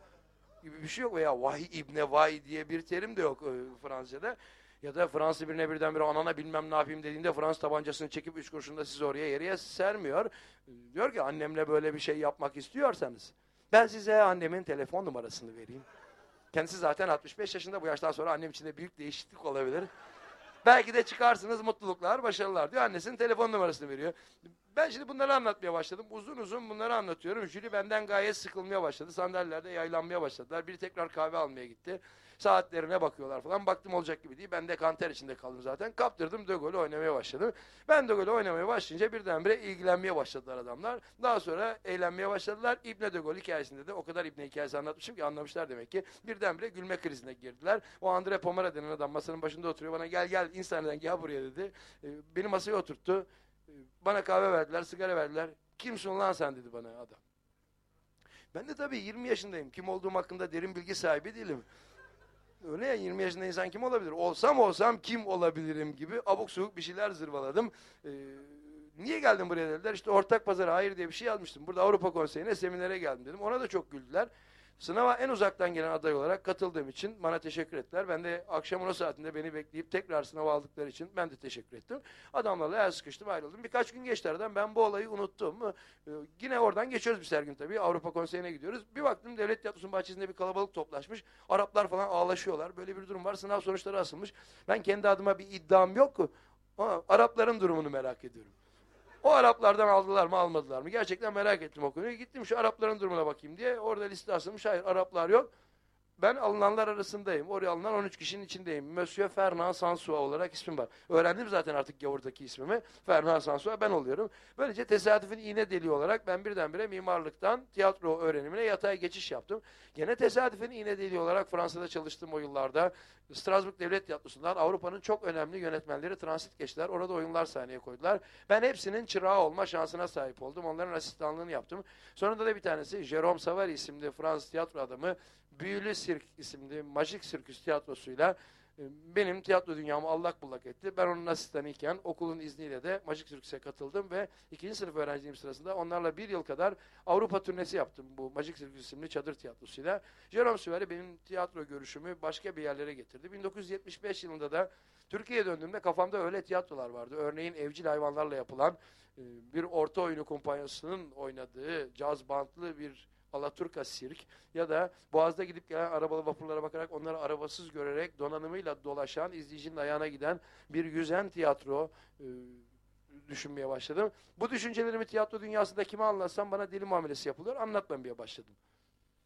F: gibi bir şey yok. Veya vahiy İbne vay diye bir terim de yok e, Fransızca'da. Ya da Fransız birine birdenbire anana bilmem ne yapayım dediğinde Fransız tabancasını çekip üç kurşunda sizi oraya yere sermiyor. E, Diyor ki annemle böyle bir şey yapmak istiyorsanız ben size annemin telefon numarasını vereyim. Kendisi zaten 65 yaşında bu yaştan sonra annem için de büyük değişiklik olabilir. Belki de çıkarsınız mutluluklar, başarılar diyor. Annesinin telefon numarasını veriyor. Ben şimdi bunları anlatmaya başladım. Uzun uzun bunları anlatıyorum. Jüri benden gayet sıkılmaya başladı. Sandalyelerde yaylanmaya başladılar. Biri tekrar kahve almaya gitti. Saatlerine bakıyorlar falan. Baktım olacak gibi değil. Ben de kanter içinde kaldım zaten. Kaptırdım De Gaulle'ü oynamaya başladım. Ben De Gaulle'ü oynamaya başlayınca birdenbire ilgilenmeye başladılar adamlar. Daha sonra eğlenmeye başladılar. İbne De Gaulle hikayesinde de o kadar İbne hikayesi anlatmışım ki anlamışlar demek ki. Birdenbire gülme krizine girdiler. O Andre Pomara denen adam masanın başında oturuyor. Bana gel gel insaneden gel buraya dedi. Ee, Beni masaya oturttu. Ee, Bana kahve verdiler, sigara verdiler. Kimsin lan sen dedi bana adam. Ben de tabii 20 yaşındayım. Kim olduğum hakkında derin bilgi sahibi değilim. Öyle ya 20 yaşında insan kim olabilir? Olsam olsam kim olabilirim gibi abuk subuk bir şeyler zırvaladım. Ee, niye geldin buraya dediler. İşte ortak pazara hayır diye bir şey yazmıştım. Burada Avrupa Konseyi'ne seminere geldim dedim. Ona da çok güldüler. Sınava en uzaktan gelen aday olarak katıldığım için bana teşekkür ettiler. Ben de akşamın o saatinde beni bekleyip tekrar sınava aldıkları için ben de teşekkür ettim. Adamlarla el sıkıştım ayrıldım. Birkaç gün geçti aradan ben bu olayı unuttum. Ee, yine oradan geçiyoruz biz her gün tabii. Avrupa Konseyi'ne gidiyoruz. Bir baktım devlet tiyatrosunun bahçesinde bir kalabalık toplaşmış. Araplar falan ağlaşıyorlar. Böyle bir durum var. Sınav sonuçları asılmış. Ben kendi adıma bir iddiam yok. Ama Arapların durumunu merak ediyorum. O Araplardan aldılar mı almadılar mı? Gerçekten merak ettim o konuyu. Gittim şu Arapların durumuna bakayım diye. Orada liste asılmış. Hayır Araplar yok. Ben alınanlar arasındayım. Oraya alınan 13 kişinin içindeyim. Monsieur Fernand Sansua olarak ismim var. Öğrendim zaten artık gavurdaki ismimi. Fernand Sansua ben oluyorum. Böylece tesadüfün iğne deliği olarak ben birdenbire mimarlıktan tiyatro öğrenimine yatay geçiş yaptım. Gene tesadüfün iğne deliği olarak Fransa'da çalıştığım o yıllarda Strasbourg Devlet Tiyatrosu'ndan Avrupa'nın çok önemli yönetmenleri transit geçtiler. Orada oyunlar sahneye koydular. Ben hepsinin çırağı olma şansına sahip oldum. Onların asistanlığını yaptım. Sonunda da bir tanesi Jérôme Savary isimli Fransız tiyatro adamı Büyülü Sirk isimli Majik Sirküs tiyatrosuyla e, benim tiyatro dünyamı allak bullak etti. Ben onun asistanıyken okulun izniyle de Majik Sirküs'e katıldım ve ikinci sınıf öğrenciliğim sırasında onlarla bir yıl kadar Avrupa turnesi yaptım bu Majik Sirküs isimli çadır tiyatrosuyla. Jérôme Savary benim tiyatro görüşümü başka bir yerlere getirdi. 1975 yılında da Türkiye'ye döndüğümde kafamda öyle tiyatrolar vardı. Örneğin evcil hayvanlarla yapılan e, bir orta oyunu kumpanyasının oynadığı caz bantlı bir Alaturka sirk ya da Boğaz'da gidip gelen arabalı vapurlara bakarak onları arabasız görerek donanımıyla dolaşan, izleyicinin ayağına giden bir yüzen tiyatro e, düşünmeye başladım. Bu düşüncelerimi tiyatro dünyasında kime anlatsam bana deli muamelesi yapılıyor. Anlatmamaya başladım.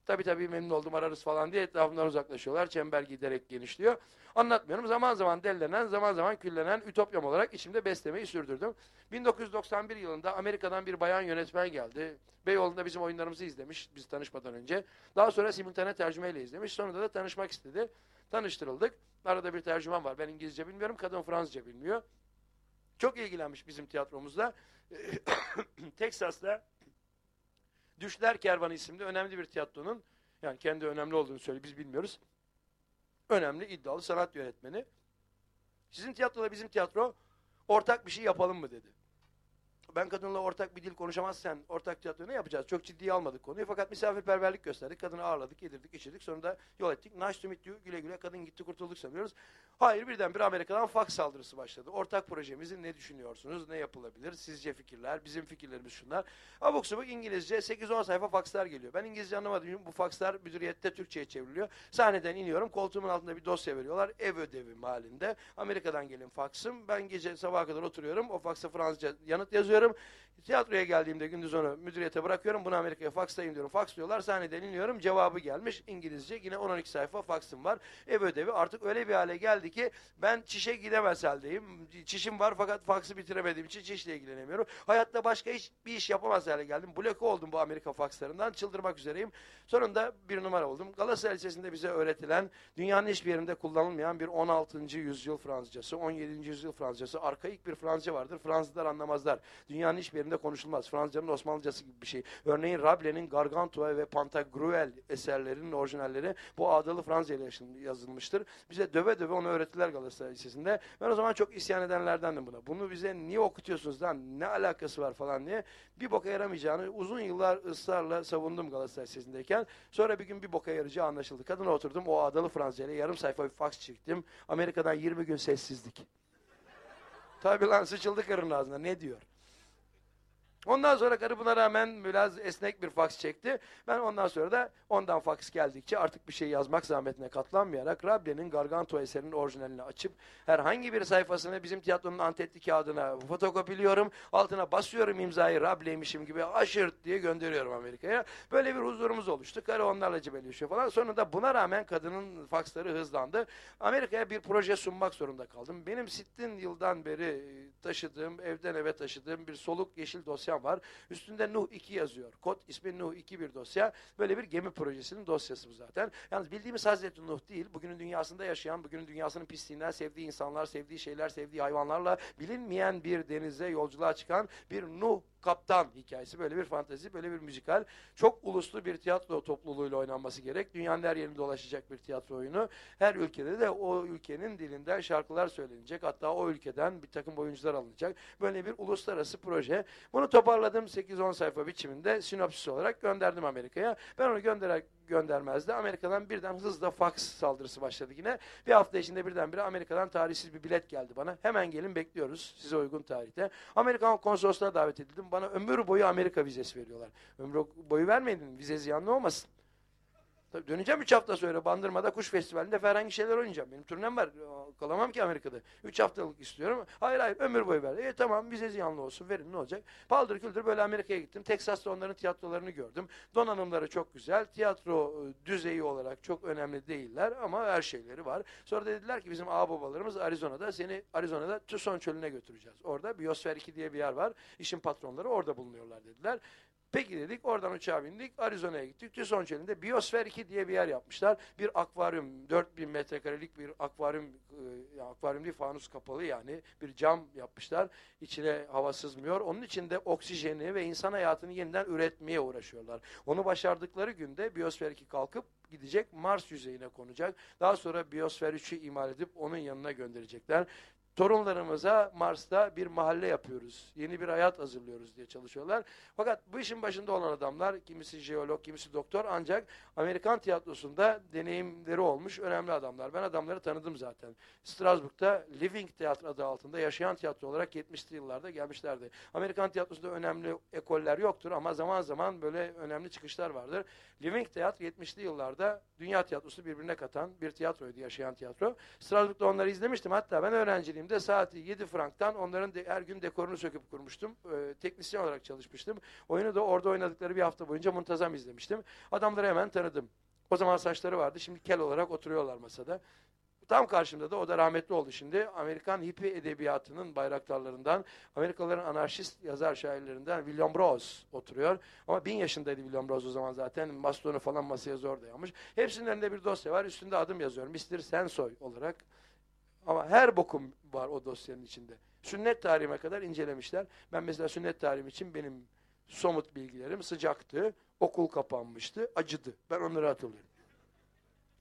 F: Tabii tabii memnun oldum ararız falan diye etrafımdan uzaklaşıyorlar. Çember giderek genişliyor. Anlatmıyorum. Zaman zaman dellenen, zaman zaman küllenen ütopyam olarak içimde beslemeyi sürdürdüm. 1991 yılında Amerika'dan bir bayan yönetmen geldi. Beyoğlu'nda bizim oyunlarımızı izlemiş biz tanışmadan önce. Daha sonra simultane tercümeyle izlemiş. Sonunda da tanışmak istedi. Tanıştırıldık. Arada bir tercüman var. Ben İngilizce bilmiyorum, kadın Fransızca bilmiyor. Çok ilgilenmiş bizim tiyatromuzda. Teksas'ta Düşler Kervanı isimli önemli bir tiyatronun, yani kendi önemli olduğunu söylüyor, biz bilmiyoruz. Önemli, iddialı sanat yönetmeni. Sizin tiyatroda bizim tiyatro ortak bir şey yapalım mı dedi. Ben kadınla ortak bir dil konuşamazsan ortak tiyatro ne yapacağız? Çok ciddiye almadık konuyu fakat misafirperverlik gösterdik. Kadını ağırladık, yedirdik, içirdik. Sonra da yol ettik. Nice to meet you. Güle güle kadın gitti kurtulduk sanıyoruz. Hayır birdenbire Amerika'dan fax saldırısı başladı. Ortak projemizi ne düşünüyorsunuz? Ne yapılabilir? Sizce fikirler, bizim fikirlerimiz şunlar. Abuk subuk İngilizce 8-10 sayfa fakslar geliyor. Ben İngilizce anlamadım. Bu fakslar müdüriyette Türkçe'ye çevriliyor. Sahneden iniyorum. Koltuğumun altında bir dosya veriyorlar. Ev ödevim halinde. Amerika'dan gelen faksım. Ben gece sabaha kadar oturuyorum. O faksa Fransızca yanıt yazıyorum. Tiyatroya geldiğimde gündüz onu müdüriyete bırakıyorum. Bunu Amerika'ya fakslayın diyorum. Faks diyorlar. Sahneden iniyorum. Cevabı gelmiş. İngilizce. Yine 10-12 sayfa faksım var. Ev ödevi artık öyle bir hale geldi ki ben çişe gidemez haldeyim. Çişim var fakat faksı bitiremediğim için çişle ilgilenemiyorum. Hayatta başka hiçbir iş yapamaz hale geldim. Bloke oldum bu Amerika fakslarından. Çıldırmak üzereyim. Sonunda bir numara oldum. Galatasaray Lisesi'nde bize öğretilen dünyanın hiçbir yerinde kullanılmayan bir 16. yüzyıl Fransızcası, 17. yüzyıl Fransızcası, arkaik bir Fransızca vardır. Fransızlar anlamazlar. Dünyanın hiçbir yerinde konuşulmaz. Fransızcanın Osmanlıcası gibi bir şey. Örneğin Rabelaise'nin Gargantua ve Pantagruel eserlerinin orijinalleri bu ağdalı Fransızca ile yazılmıştır. Bize döve döve onu öğrettiler Galatasaray Lisesi'nde. Ben o zaman çok isyan edenlerdendim buna. Bunu bize niye okutuyorsunuz lan? Ne alakası var falan diye. Bir boka yaramayacağını uzun yıllar ısrarla savundum Galatasaray Lisesi'ndeyken. Sonra bir gün bir boka yarayacağı anlaşıldı. Kadına oturdum. O ağdalı Fransızca ile yarım sayfa bir faks çektim. Amerika'dan 20 gün sessizlik. Tabii lan sıçıldı karının ağzına. Ne diyor? Ondan sonra karı buna rağmen biraz esnek bir faks çekti. Ben ondan sonra da ondan faks geldikçe artık bir şey yazmak zahmetine katlanmayarak Rable'nin Gargantua eserinin orijinalini açıp herhangi bir sayfasını bizim tiyatronun antetli kağıdına fotokopiliyorum. Altına basıyorum imzayı Rable'ymişim gibi aşırt diye gönderiyorum Amerika'ya. Böyle bir huzurumuz oluştu. Karı onlarla cebelleşiyor falan. Sonunda buna rağmen kadının faksları hızlandı. Amerika'ya bir proje sunmak zorunda kaldım. Benim sittin yıldan beri taşıdığım, evden eve taşıdığım bir soluk yeşil dosyam var. Üstünde Nuh 2 yazıyor. Kod ismi Nuh 2 bir dosya. Böyle bir gemi projesinin dosyası bu zaten. Yalnız bildiğimiz Hazreti Nuh değil. Bugünün dünyasında yaşayan, bugünün dünyasının pisliğinden sevdiği insanlar, sevdiği şeyler, sevdiği hayvanlarla bilinmeyen bir denize yolculuğa çıkan bir Nuh kaptan hikayesi. Böyle bir fantezi, böyle bir müzikal. Çok uluslu bir tiyatro topluluğuyla oynanması gerek. Dünyanın her yerinde dolaşacak bir tiyatro oyunu. Her ülkede de o ülkenin dilinden şarkılar söylenecek. Hatta o ülkeden bir takım oyuncular alınacak. Böyle bir uluslararası proje. Bunu toparladım 8-10 sayfa biçiminde sinopsis olarak gönderdim Amerika'ya. Ben onu göndererek göndermezdi. Amerika'dan birden hızla fax saldırısı başladı yine. Bir hafta içinde birdenbire Amerika'dan tarihsiz bir bilet geldi bana. Hemen gelin bekliyoruz size uygun tarihte. Amerikan konsolosluğa davet edildim. Bana ömür boyu Amerika vizesi veriyorlar. Ömür boyu vermeyin vize ziyanlı olmasın. Tabii döneceğim üç hafta sonra Bandırma'da kuş festivalinde herhangi şeyler oynayacağım. Benim turnem var. Kalamam ki Amerika'da. Üç haftalık istiyorum. Hayır hayır ömür boyu ver. E tamam bize ziyanlı olsun verin ne olacak. Paldır küldür böyle Amerika'ya gittim. Texas'ta onların tiyatrolarını gördüm. Donanımları çok güzel. Tiyatro e, düzeyi olarak çok önemli değiller ama her şeyleri var. Sonra dediler ki bizim ağababalarımız Arizona'da seni Arizona'da Tucson çölüne götüreceğiz. Orada Biosfer 2 diye bir yer var. İşin patronları orada bulunuyorlar dediler. Peki dedik oradan uçağa bindik Arizona'ya gittik. Tucson çölünde Biosfer 2 diye bir yer yapmışlar. Bir akvaryum 4000 metrekarelik bir akvaryum e, akvaryum değil fanus kapalı yani bir cam yapmışlar. İçine hava sızmıyor. Onun içinde oksijeni ve insan hayatını yeniden üretmeye uğraşıyorlar. Onu başardıkları günde Biosfer 2 kalkıp gidecek Mars yüzeyine konacak. Daha sonra Biosfer 3'ü imal edip onun yanına gönderecekler torunlarımıza Mars'ta bir mahalle yapıyoruz. Yeni bir hayat hazırlıyoruz diye çalışıyorlar. Fakat bu işin başında olan adamlar, kimisi jeolog, kimisi doktor ancak Amerikan tiyatrosunda deneyimleri olmuş önemli adamlar. Ben adamları tanıdım zaten. Strasbourg'da Living Tiyatro adı altında yaşayan tiyatro olarak 70'li yıllarda gelmişlerdi. Amerikan tiyatrosunda önemli ekoller yoktur ama zaman zaman böyle önemli çıkışlar vardır. Living Tiyatro 70'li yıllarda dünya tiyatrosu birbirine katan bir tiyatroydu, yaşayan tiyatro. Strasbourg'da onları izlemiştim. Hatta ben öğrenciliğim de saati 7 franktan onların de, her gün dekorunu söküp kurmuştum. Ee, teknisyen olarak çalışmıştım. Oyunu da orada oynadıkları bir hafta boyunca muntazam izlemiştim. Adamları hemen tanıdım. O zaman saçları vardı. Şimdi kel olarak oturuyorlar masada. Tam karşımda da o da rahmetli oldu şimdi. Amerikan hippie edebiyatının bayraktarlarından, Amerikalıların anarşist yazar şairlerinden William Rose oturuyor. Ama bin yaşındaydı William Rose o zaman zaten. Bastonu falan masaya zor dayamış. Hepsinin elinde bir dosya var. Üstünde adım yazıyor. Mr. Sensoy olarak. Ama her bokum var o dosyanın içinde. Sünnet tarihime kadar incelemişler. Ben mesela sünnet tarihim için benim somut bilgilerim sıcaktı, okul kapanmıştı, acıdı. Ben onları hatırlıyorum.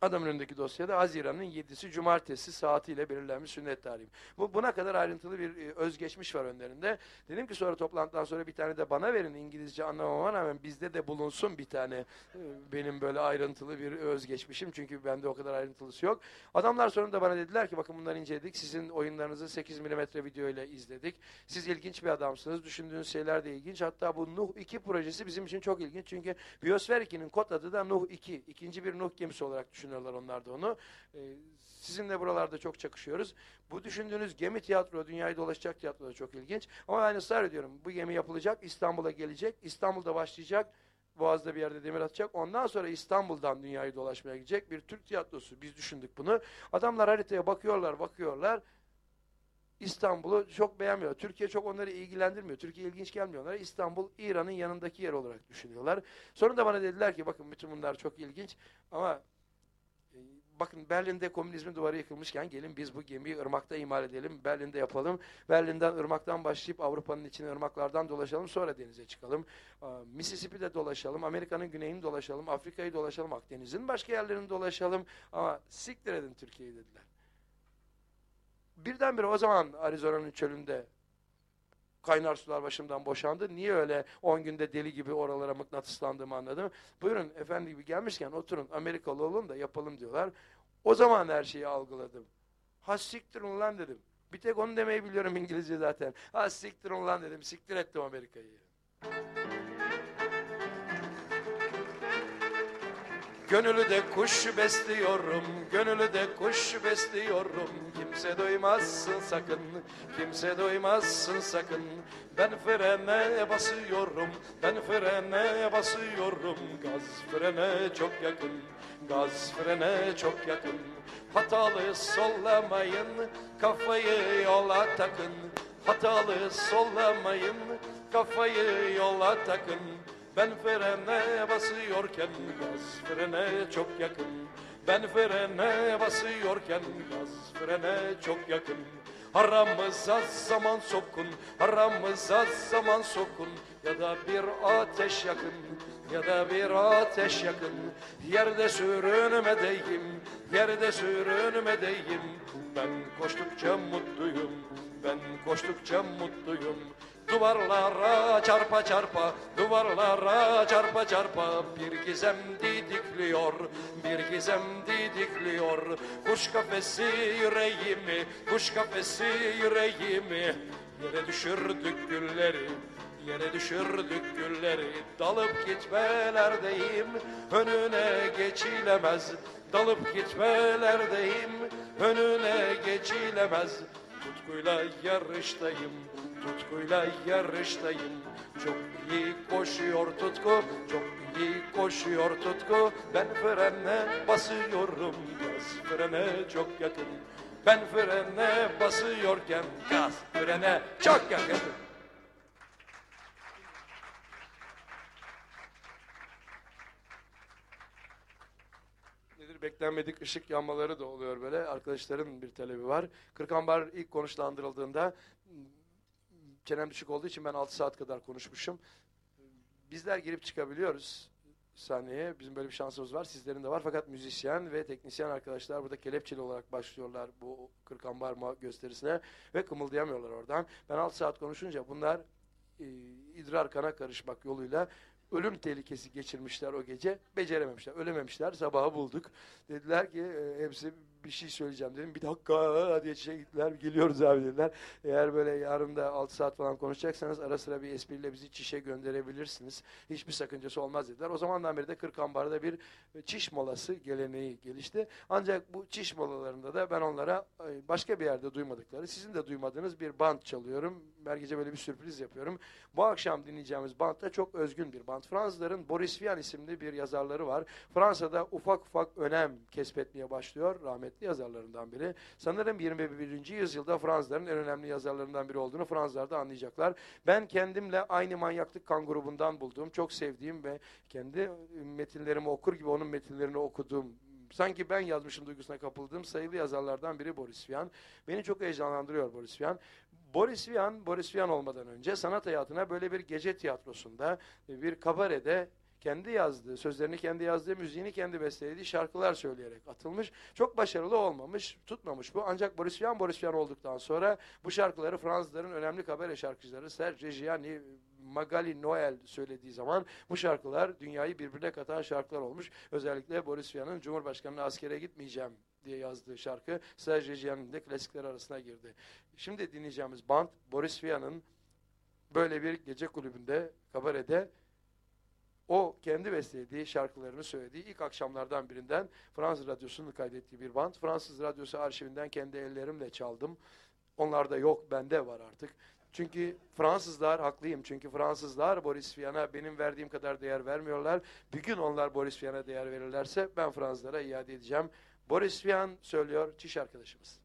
F: Adamın önündeki dosyada Haziran'ın 7'si Cumartesi saatiyle belirlenmiş sünnet tarihim. Bu, buna kadar ayrıntılı bir e, özgeçmiş var önlerinde. Dedim ki sonra toplantıdan sonra bir tane de bana verin İngilizce anlamama rağmen bizde de bulunsun bir tane e, benim böyle ayrıntılı bir özgeçmişim. Çünkü bende o kadar ayrıntılısı yok. Adamlar sonunda bana dediler ki bakın bunları inceledik. Sizin oyunlarınızı 8 milimetre video ile izledik. Siz ilginç bir adamsınız. Düşündüğünüz şeyler de ilginç. Hatta bu Nuh 2 projesi bizim için çok ilginç. Çünkü Biosfer 2'nin kod adı da Nuh 2. İkinci bir Nuh gemisi olarak düşünüyorlar onlar da onu. Ee, sizinle buralarda çok çakışıyoruz. Bu düşündüğünüz gemi tiyatro, dünyayı dolaşacak tiyatro da çok ilginç. Ama ben ısrar ediyorum. Bu gemi yapılacak, İstanbul'a gelecek, İstanbul'da başlayacak, Boğaz'da bir yerde demir atacak. Ondan sonra İstanbul'dan dünyayı dolaşmaya gidecek bir Türk tiyatrosu. Biz düşündük bunu. Adamlar haritaya bakıyorlar, bakıyorlar. İstanbul'u çok beğenmiyor. Türkiye çok onları ilgilendirmiyor. Türkiye ilginç gelmiyor onlara. İstanbul İran'ın yanındaki yer olarak düşünüyorlar. Sonra da bana dediler ki bakın bütün bunlar çok ilginç ama e, bakın Berlin'de komünizmin duvarı yıkılmışken gelin biz bu gemiyi ırmakta imal edelim. Berlin'de yapalım. Berlin'den ırmaktan başlayıp Avrupa'nın içine ırmaklardan dolaşalım. Sonra denize çıkalım. Mississippi'de dolaşalım. Amerika'nın güneyini dolaşalım. Afrika'yı dolaşalım. Akdeniz'in başka yerlerini dolaşalım. Ama siktir edin Türkiye'yi dediler. Birdenbire o zaman Arizona'nın çölünde kaynar sular başımdan boşandı. Niye öyle 10 günde deli gibi oralara mıknatıslandığımı anladım. Buyurun efendi gibi gelmişken oturun Amerikalı olun da yapalım diyorlar. O zaman her şeyi algıladım. Ha siktir ulan dedim. Bir tek onu demeyi biliyorum İngilizce zaten. Ha siktir ulan dedim. Siktir ettim Amerika'yı. Gönülü de kuş besliyorum, gönülü de kuş besliyorum. Kimse duymazsın sakın, kimse duymazsın sakın. Ben frene basıyorum, ben frene basıyorum. Gaz frene çok yakın, gaz frene çok yakın. Hatalı sollamayın, kafayı yola takın. Hatalı sollamayın, kafayı yola takın. Ben frene basıyorken gaz frene çok yakın. Ben frene basıyorken gaz frene çok yakın. Aramıza zaman sokun, aramıza zaman sokun. Ya da bir ateş yakın, ya da bir ateş yakın. Yerde sürünmedeyim, yerde sürünmedeyim. Ben koştukça mutluyum, ben koştukça mutluyum. Duvarlara çarpa çarpa, duvarlara çarpa çarpa bir gizem didikliyor, bir gizem didikliyor. Kuş kafesi yüreğimi, kuş kafesi yüreğimi. Yere düşürdük gülleri, yere düşürdük gülleri. Dalıp gitmelerdeyim, önüne geçilemez. Dalıp gitmelerdeyim, önüne geçilemez. Tutkuyla yarıştayım, tutkuyla yarıştayım. Çok iyi koşuyor tutku, çok iyi koşuyor tutku. Ben frene basıyorum, gaz frene çok yakın. Ben frene basıyorken gaz frene çok yakın. beklenmedik ışık yanmaları da oluyor böyle. Arkadaşların bir talebi var. Kırkambar ilk konuşlandırıldığında çenem düşük olduğu için ben 6 saat kadar konuşmuşum. Bizler girip çıkabiliyoruz sahneye. Bizim böyle bir şansımız var. Sizlerin de var. Fakat müzisyen ve teknisyen arkadaşlar burada kelepçeli olarak başlıyorlar bu Kırkambar ma- gösterisine ve kımıldayamıyorlar oradan. Ben 6 saat konuşunca bunlar e, idrar kana karışmak yoluyla ölüm tehlikesi geçirmişler o gece. Becerememişler. Ölememişler. Sabahı bulduk. Dediler ki e, hepsi bir şey söyleyeceğim dedim. Bir dakika diye çiçeğe gittiler. Geliyoruz abi dediler. Eğer böyle yarın da 6 saat falan konuşacaksanız ara sıra bir espriyle bizi çişe gönderebilirsiniz. Hiçbir sakıncası olmaz dediler. O zamandan beri de Kırkambar'da bir çiş molası geleneği gelişti. Ancak bu çiş molalarında da ben onlara başka bir yerde duymadıkları, sizin de duymadığınız bir band çalıyorum. Gece böyle bir sürpriz yapıyorum. Bu akşam dinleyeceğimiz band da çok özgün bir band. Fransızların Boris Vian isimli bir yazarları var. Fransa'da ufak ufak önem kesbetmeye başlıyor. Rahmetli yazarlarından biri. Sanırım 21. yüzyılda Fransızların en önemli yazarlarından biri olduğunu Fransızlar da anlayacaklar. Ben kendimle aynı manyaklık kan grubundan bulduğum, çok sevdiğim ve kendi metinlerimi okur gibi onun metinlerini okuduğum sanki ben yazmışım duygusuna kapıldığım sayılı yazarlardan biri Boris Vian. Beni çok heyecanlandırıyor Boris Vian. Boris Vian, Boris Vian olmadan önce sanat hayatına böyle bir gece tiyatrosunda, bir kabarede kendi yazdığı, sözlerini kendi yazdığı, müziğini kendi bestelediği şarkılar söyleyerek atılmış. Çok başarılı olmamış, tutmamış bu. Ancak Boris Vian, Boris Vian olduktan sonra bu şarkıları Fransızların önemli kabare şarkıcıları Serge Reggiani, Magali Noel söylediği zaman bu şarkılar dünyayı birbirine katan şarkılar olmuş. Özellikle Boris Vian'ın Cumhurbaşkanı'na askere gitmeyeceğim diye yazdığı şarkı Serge Reggiani'nin de klasikler arasına girdi. Şimdi dinleyeceğimiz band Boris Vian'ın böyle bir gece kulübünde, kabarede o kendi bestelediği şarkılarını söylediği ilk akşamlardan birinden Fransız Radyosu'nun kaydettiği bir band. Fransız Radyosu arşivinden kendi ellerimle çaldım. Onlarda yok, bende var artık. Çünkü Fransızlar, haklıyım çünkü Fransızlar Boris Vian'a benim verdiğim kadar değer vermiyorlar. Bir gün onlar Boris Vian'a değer verirlerse ben Fransızlara iade edeceğim. Boris Vian söylüyor, çiş arkadaşımız.